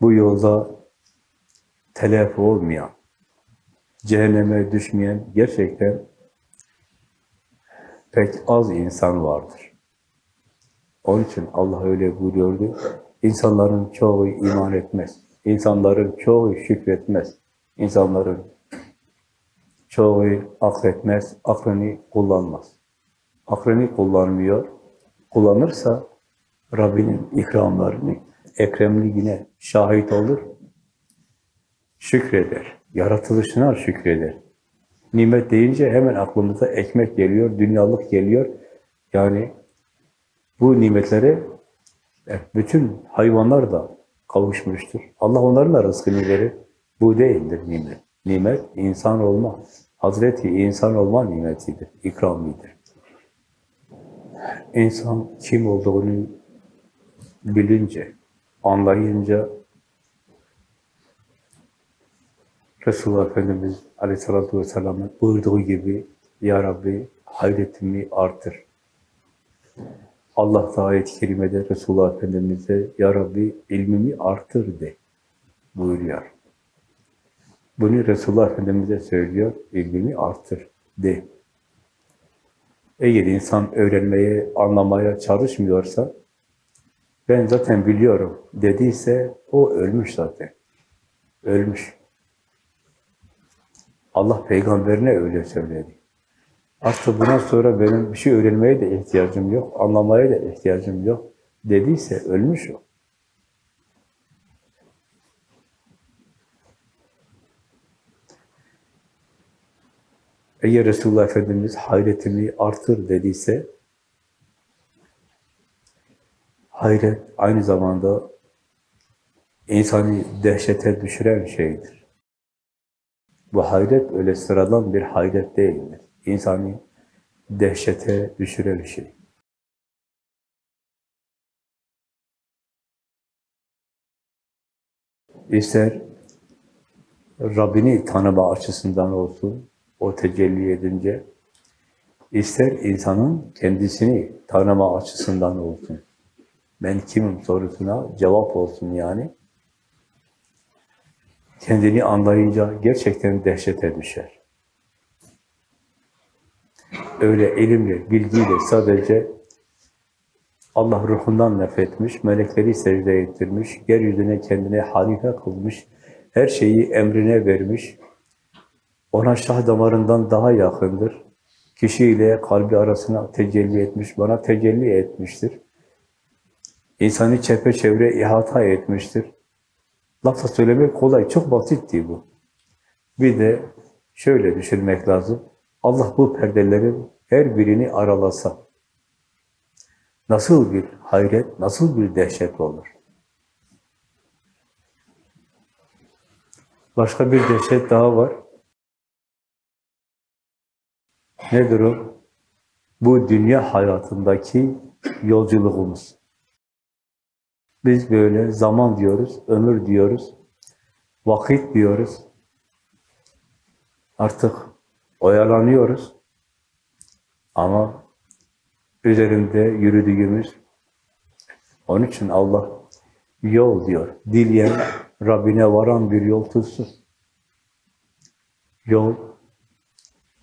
Bu yolda telafi olmayan, cehenneme düşmeyen gerçekten pek az insan vardır. Onun için Allah öyle buyuruyordu. İnsanların çoğu iman etmez. İnsanların çoğu şükretmez. İnsanların çoğu akletmez, aklını kullanmaz. Aklını kullanmıyor. Kullanırsa Rabbinin ikramlarını, ekremliğine şahit olur. Şükreder. Yaratılışına şükreder. Nimet deyince hemen aklımıza ekmek geliyor, dünyalık geliyor. Yani bu nimetlere bütün hayvanlar da kavuşmuştur. Allah onların da rızkını verir. Bu değildir nimet. Nimet insan olma. Hazreti insan olma nimetidir, ikramidir. İnsan kim olduğunu bilince, anlayınca Resulullah Efendimiz Aleyhisselatü Vesselam'ın buyurduğu gibi Ya Rabbi hayretimi artır. Allah da ayet-i kerimede Resulullah Efendimiz'e Ya Rabbi ilmimi artır de buyuruyor. Bunu Resulullah Efendimiz'e söylüyor, ilmini artır de. Eğer insan öğrenmeye, anlamaya çalışmıyorsa, ben zaten biliyorum dediyse, o ölmüş zaten. Ölmüş. Allah peygamberine öyle söyledi. Artık bundan sonra benim bir şey öğrenmeye de ihtiyacım yok, anlamaya da ihtiyacım yok dediyse ölmüş o. Eğer Resulullah Efendimiz hayretimi artır dediyse, Hayret aynı zamanda insanı dehşete düşüren şeydir. Bu hayret öyle sıradan bir hayret değildir. İnsanı dehşete düşüren şey. İster Rabbini tanıma açısından olsun, o tecelli edince, ister insanın kendisini tanıma açısından olsun. Ben kimim sorusuna cevap olsun yani. Kendini anlayınca gerçekten dehşete düşer. Öyle ilimle, bilgiyle sadece Allah ruhundan nefretmiş, melekleri secde ettirmiş, yeryüzüne kendine halife kılmış, her şeyi emrine vermiş, ona şah damarından daha yakındır. Kişiyle kalbi arasına tecelli etmiş, bana tecelli etmiştir. İnsanı çepeçevre ihata etmiştir. Lafla söylemek kolay, çok basitti bu. Bir de şöyle düşünmek lazım. Allah bu perdelerin her birini aralasa, nasıl bir hayret, nasıl bir dehşet olur? Başka bir dehşet daha var. Nedir o? Bu dünya hayatındaki yolculuğumuz. Biz böyle zaman diyoruz, ömür diyoruz, vakit diyoruz. Artık oyalanıyoruz. Ama üzerinde yürüdüğümüz, onun için Allah yol diyor. Dileyen Rabbine varan bir yol tutsun. Yol,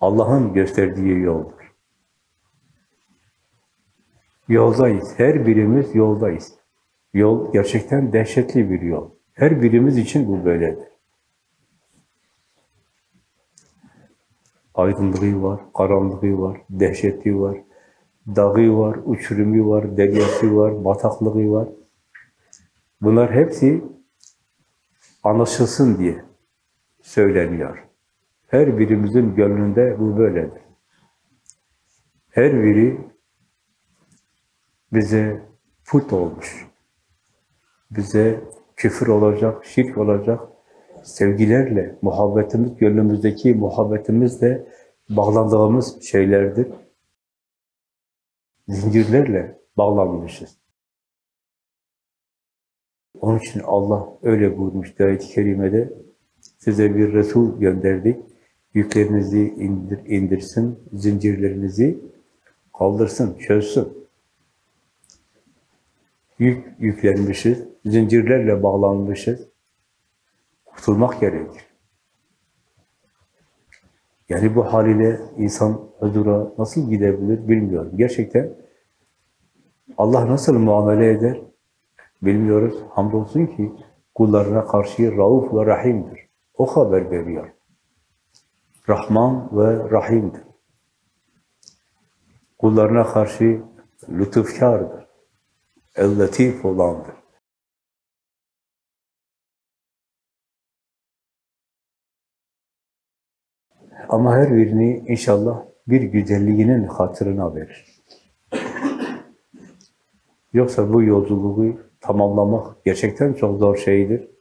Allah'ın gösterdiği yoldur. Yoldayız. Her birimiz yoldayız. Yol gerçekten dehşetli bir yol. Her birimiz için bu böyledir. Aydınlığı var, karanlığı var, dehşeti var, dağı var, uçurumu var, deryası var, bataklığı var. Bunlar hepsi anlaşılsın diye söyleniyor. Her birimizin gönlünde bu böyledir. Her biri bize put olmuş. Bize küfür olacak, şirk olacak, sevgilerle, muhabbetimiz, gönlümüzdeki muhabbetimizle bağlandığımız şeylerdir. Zincirlerle bağlanmışız. Onun için Allah öyle buyurmuş ayet-i kerimede size bir Resul gönderdik. Yüklerinizi indir, indirsin, zincirlerinizi kaldırsın, çözsün. Yük yüklenmişiz, zincirlerle bağlanmışız. Kurtulmak gerekir. Yani bu haliyle insan huzura nasıl gidebilir bilmiyorum. Gerçekten Allah nasıl muamele eder bilmiyoruz. Hamdolsun ki kullarına karşı rauf ve rahimdir. O haber veriyor. Rahman ve Rahim'dir. Kullarına karşı lütufkardır. El-Latif olandır. Ama her birini inşallah bir güzelliğinin hatırına verir. Yoksa bu yolculuğu tamamlamak gerçekten çok zor şeydir.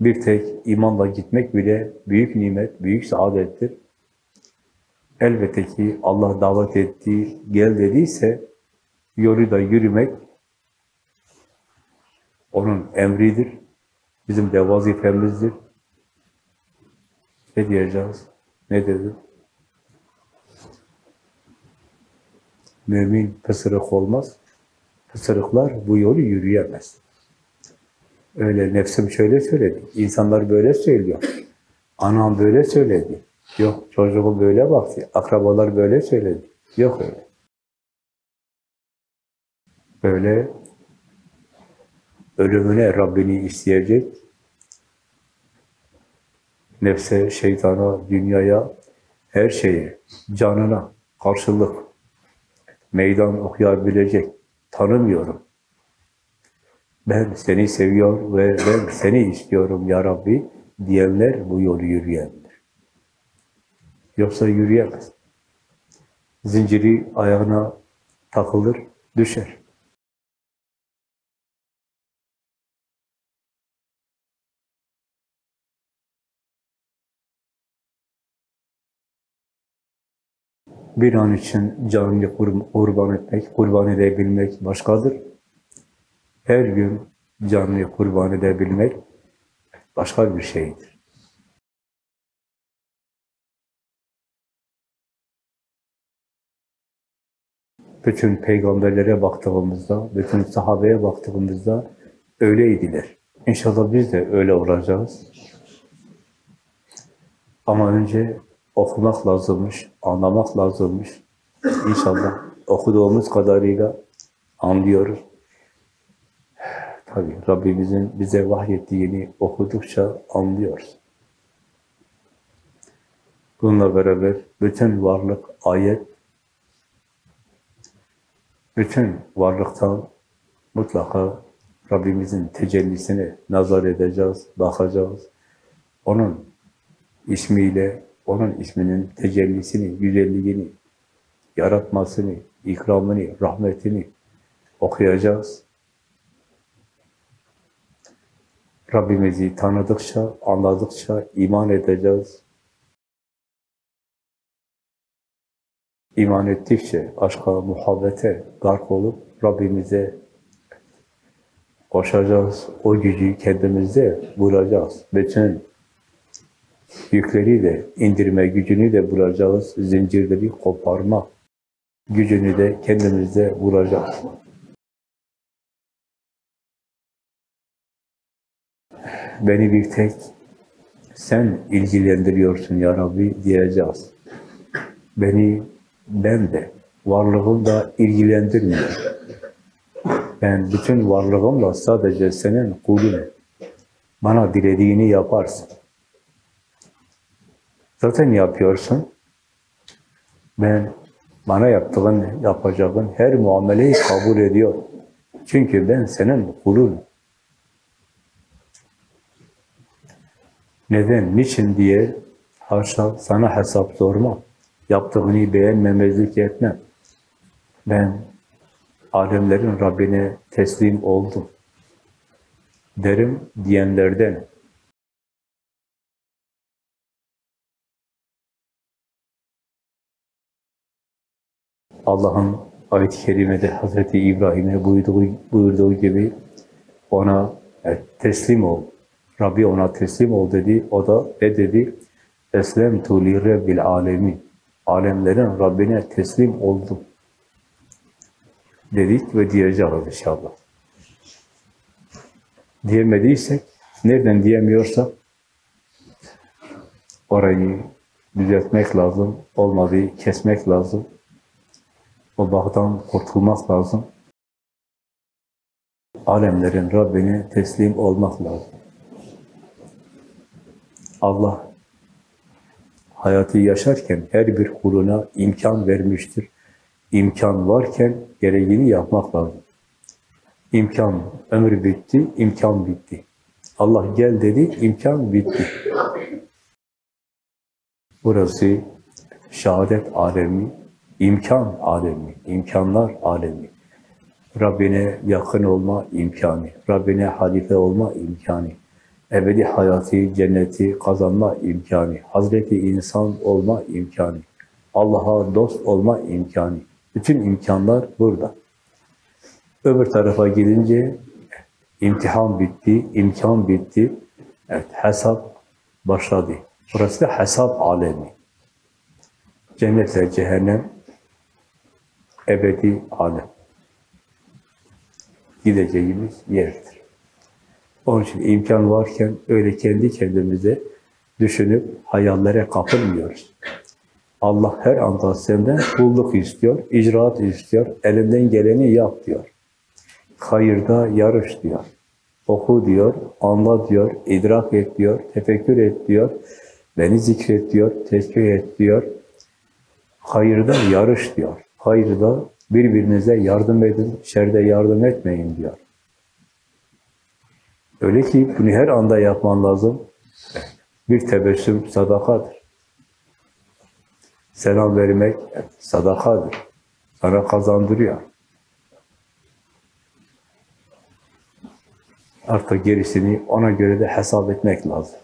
Bir tek imanla gitmek bile büyük nimet, büyük saadettir. Elbette ki Allah davet etti, gel dediyse yolu da yürümek onun emridir. Bizim de vazifemizdir. Ne diyeceğiz? Ne dedim? Mümin pısırık olmaz. Pısırıklar bu yolu yürüyemez. Öyle nefsim şöyle söyledi. İnsanlar böyle söylüyor. Anam böyle söyledi. Yok çocuğum böyle baktı. Akrabalar böyle söyledi. Yok öyle. Böyle ölümüne Rabbini isteyecek, nefse, şeytana, dünyaya, her şeye, canına karşılık meydan okuyabilecek, tanımıyorum. Ben seni seviyor ve ben seni istiyorum ya Rabbi diyenler bu yolu yürüyendir. Yoksa yürüyemez. Zinciri ayağına takılır, düşer. Bir an için canını kur- kurban etmek, kurban edebilmek başkadır. Her gün canını kurban edebilmek başka bir şeydir. Bütün peygamberlere baktığımızda, bütün sahabeye baktığımızda öyleydiler. İnşallah biz de öyle olacağız. Ama önce okumak lazımmış, anlamak lazımmış. İnşallah okuduğumuz kadarıyla anlıyoruz. Tabii Rabbimizin bize vahyettiğini okudukça anlıyoruz. Bununla beraber bütün varlık, ayet, bütün varlıktan mutlaka Rabbimizin tecellisine nazar edeceğiz, bakacağız. Onun ismiyle, onun isminin tecellisini, güzelliğini, yaratmasını, ikramını, rahmetini okuyacağız. Rabbimizi tanıdıkça, anladıkça iman edeceğiz. İman ettikçe aşka, muhabbete gark olup Rabbimize koşacağız. O gücü kendimizde bulacağız. Bütün yükleri de indirme gücünü de bulacağız. Zincirleri koparma gücünü de kendimizde bulacağız. Beni bir tek sen ilgilendiriyorsun ya Rabbi diyeceğiz. Beni ben de, varlığım da ilgilendirmiyor. Ben bütün varlığımla sadece senin kulunum. Bana dilediğini yaparsın. Zaten yapıyorsun. Ben bana yaptığın, yapacağın her muameleyi kabul ediyorum. Çünkü ben senin kulunum. Neden, niçin diye haşa sana hesap sormam. Yaptığını beğenmemezlik etmem. Ben alemlerin Rabbine teslim oldum. Derim diyenlerden. Allah'ın ayet-i kerimede Hazreti İbrahim'e buyurduğu, buyurduğu gibi ona evet, teslim ol. Rabbi ona teslim ol dedi. O da ne dedi? Eslemtu li rabbil alemin. Alemlerin Rabbine teslim oldum. Dedik ve diyeceğiz inşallah. Diyemediysek, nereden diyemiyorsak orayı düzeltmek lazım, olmadığı kesmek lazım. O bağdan kurtulmak lazım. Alemlerin Rabbine teslim olmak lazım. Allah hayatı yaşarken her bir kuluna imkan vermiştir. İmkan varken gereğini yapmak lazım. İmkan, ömür bitti, imkan bitti. Allah gel dedi, imkan bitti. Burası şehadet alemi, imkan alemi, imkanlar alemi. Rabbine yakın olma imkanı, Rabbine halife olma imkanı, ebedi hayatı, cenneti kazanma imkanı, Hazreti insan olma imkanı, Allah'a dost olma imkanı. Bütün imkanlar burada. Öbür tarafa gidince imtihan bitti, imkan bitti. Evet, hesap başladı. Burası da hesap alemi. Cennetle cehennem ebedi alem. Gideceğimiz yerdir. Onun için imkan varken öyle kendi kendimize düşünüp hayallere kapılmıyoruz. Allah her anda senden kulluk istiyor, icraat istiyor, elinden geleni yap diyor. Hayırda yarış diyor. Oku diyor, anla diyor, idrak et diyor, tefekkür et diyor, beni zikret diyor, tesbih et diyor. Hayırda yarış diyor. Hayırda birbirinize yardım edin, şerde yardım etmeyin diyor. Öyle ki bunu her anda yapman lazım. Bir tebessüm sadakadır. Selam vermek sadakadır. Sana kazandırıyor. Artık gerisini ona göre de hesap etmek lazım.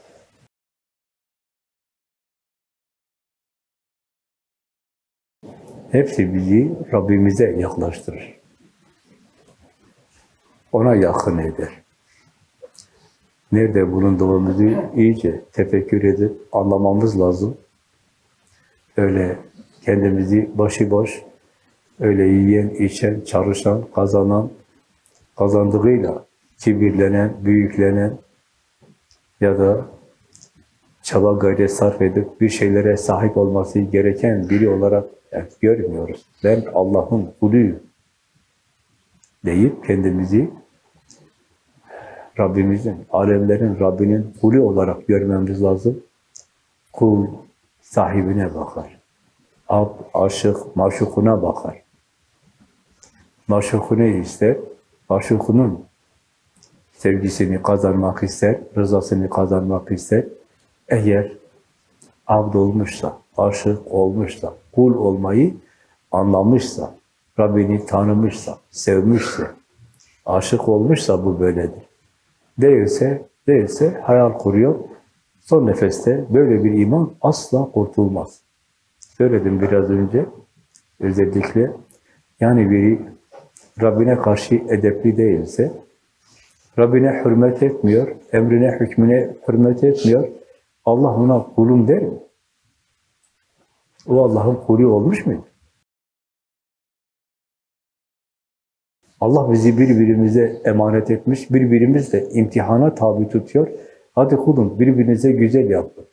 Hepsi bizi Rabbimize yaklaştırır. Ona yakın eder. Nerede bulunduğumuzu iyice tefekkür edip anlamamız lazım. Öyle kendimizi başıboş, öyle yiyen, içen, çalışan, kazanan, kazandığıyla kibirlenen, büyüklenen ya da çaba gayret sarf edip bir şeylere sahip olması gereken biri olarak yani görmüyoruz. Ben Allah'ın kuluyum deyip kendimizi Rabbimizin, alemlerin Rabbinin kulu olarak görmemiz lazım. Kul sahibine bakar. Ab, aşık, maşukuna bakar. Maşukunu ister, maşukunun sevgisini kazanmak ister, rızasını kazanmak ister. Eğer abd olmuşsa, aşık olmuşsa, kul olmayı anlamışsa, Rabbini tanımışsa, sevmişse, aşık olmuşsa bu böyledir. Değilse, değilse hayal kuruyor. Son nefeste böyle bir iman asla kurtulmaz. Söyledim biraz önce, özellikle yani biri Rabbine karşı edepli değilse, Rabbine hürmet etmiyor, emrine, hükmüne hürmet etmiyor, Allah ona kulum der mi? O Allah'ın kulu olmuş muydu? Allah bizi birbirimize emanet etmiş, birbirimiz de imtihana tabi tutuyor. Hadi kulum birbirinize güzel yapın.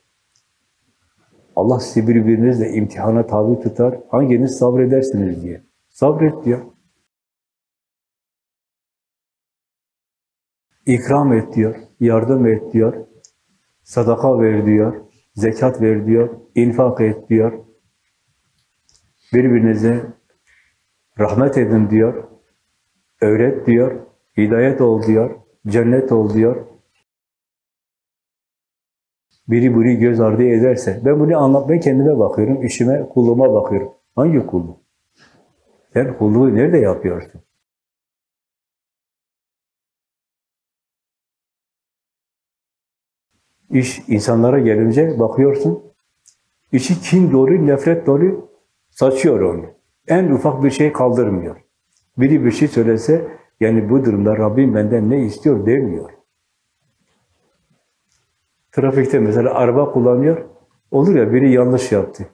Allah sizi birbirinizle imtihana tabi tutar, hanginiz sabredersiniz diye. Sabret diyor. İkram et diyor, yardım et diyor, sadaka ver diyor, zekat ver diyor, infak et diyor. Birbirinize rahmet edin diyor, öğret diyor, hidayet ol diyor, cennet ol diyor. Biri bunu göz ardı ederse, ben bunu anlatmaya kendime bakıyorum, işime, kulluğuma bakıyorum. Hangi kulluk? Sen kulluğu nerede yapıyorsun? İş insanlara gelince bakıyorsun, içi kin dolu, nefret dolu saçıyor onu. En ufak bir şey kaldırmıyor. Biri bir şey söylese, yani bu durumda Rabbim benden ne istiyor demiyor. Trafikte mesela araba kullanıyor, olur ya biri yanlış yaptı.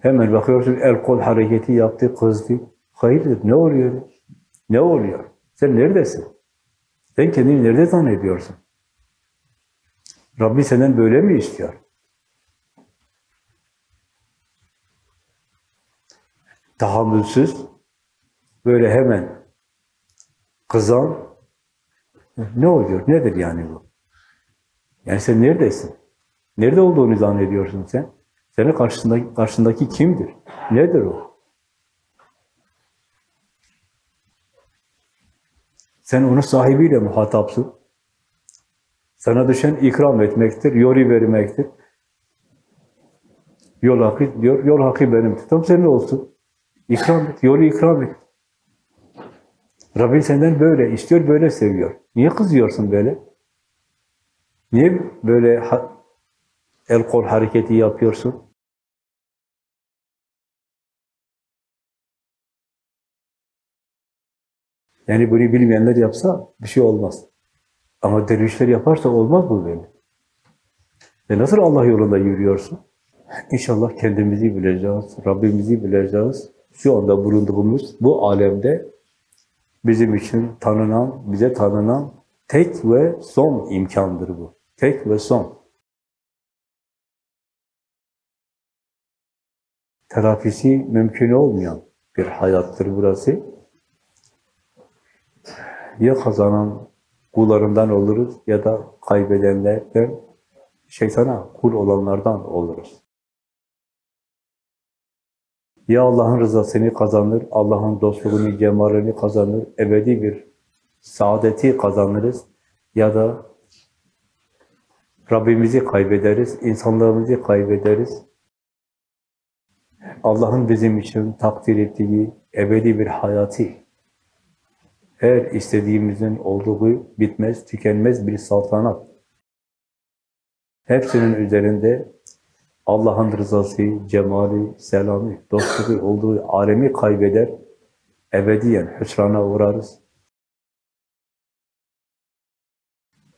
Hemen bakıyorsun el kol hareketi yaptı, kızdı. Hayırdır, ne oluyor? Ne oluyor? Sen neredesin? Sen kendini nerede zannediyorsun? Rabbi senden böyle mi istiyor? Tahammülsüz, böyle hemen kızan, ne oluyor? Nedir yani bu? Yani sen neredesin? Nerede olduğunu zannediyorsun sen? Senin karşısındaki, karşındaki kimdir? Nedir o? Sen onun sahibiyle muhatapsın. Sana düşen ikram etmektir, yori vermektir. Yol hakkı diyor, yol hakkı benim. Tam senin olsun. İkram et, yolu ikram et. Rabbin senden böyle istiyor, böyle seviyor. Niye kızıyorsun böyle? Niye böyle el kol hareketi yapıyorsun? Yani bunu bilmeyenler yapsa bir şey olmaz. Ama dervişler yaparsa olmaz bu böyle. Ve nasıl Allah yolunda yürüyorsun? İnşallah kendimizi bileceğiz, Rabbimizi bileceğiz. Şu anda bulunduğumuz bu alemde bizim için tanınan, bize tanınan tek ve son imkandır bu. Tek ve son. Telafisi mümkün olmayan bir hayattır burası. Ya kazanan kullarından oluruz ya da kaybedenlerden, şeytana kul olanlardan oluruz. Ya Allah'ın rızasını kazanır, Allah'ın dostluğunu, cemalini kazanır, ebedi bir saadeti kazanırız. Ya da Rabbimizi kaybederiz, insanlığımızı kaybederiz, Allah'ın bizim için takdir ettiği ebedi bir hayatı, her istediğimizin olduğu bitmez, tükenmez bir saltanat. Hepsinin üzerinde Allah'ın rızası, cemali, selamı, dostluğu olduğu alemi kaybeder, ebediyen hüsrana uğrarız.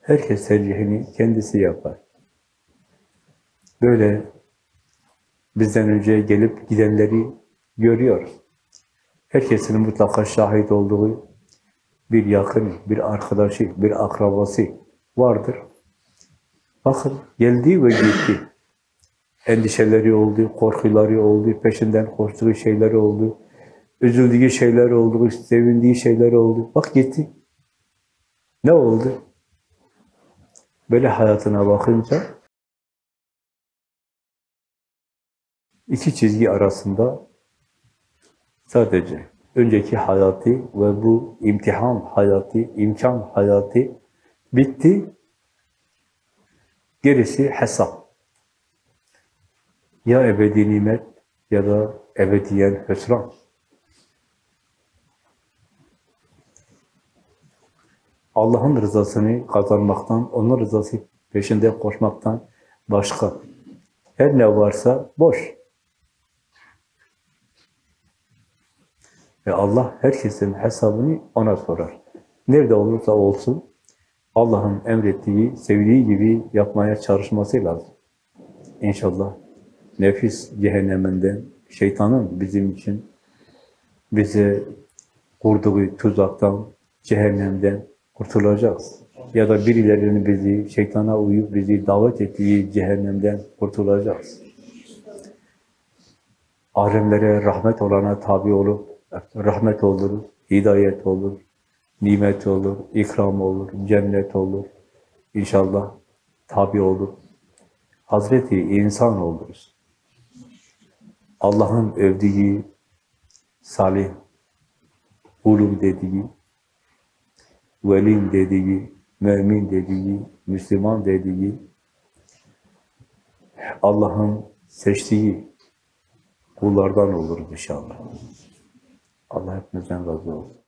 Herkes tercihini kendisi yapar. Böyle bizden önce gelip gidenleri görüyoruz. Herkesin mutlaka şahit olduğu bir yakın, bir arkadaşı, bir akrabası vardır. Bakın geldi ve gitti. Endişeleri oldu, korkuları oldu, peşinden koştuğu şeyleri oldu, üzüldüğü şeyler oldu, sevindiği şeyler oldu. Bak gitti. Ne oldu? Böyle hayatına bakınca iki çizgi arasında sadece önceki hayatı ve bu imtihan hayatı, imkan hayatı bitti. Gerisi hesap. Ya ebedi nimet ya da ebediyen hüsran. Allah'ın rızasını kazanmaktan, onun rızası peşinde koşmaktan başka her ne varsa boş. Ve Allah herkesin hesabını ona sorar. Nerede olursa olsun Allah'ın emrettiği, sevdiği gibi yapmaya çalışması lazım. İnşallah nefis cehenneminden, şeytanın bizim için bize kurduğu tuzaktan, cehennemden kurtulacağız. Ya da birilerinin bizi, şeytana uyup bizi davet ettiği cehennemden kurtulacağız. Alemlere rahmet olana tabi olup, rahmet olur, hidayet olur, nimet olur, ikram olur, cennet olur. İnşallah tabi olur. Hazreti insan oluruz. Allah'ın övdüğü, salih, kulum dediği, velin dediği, mümin dediği, Müslüman dediği, Allah'ın seçtiği kullardan oluruz inşallah. Allah hepimizden razı olsun.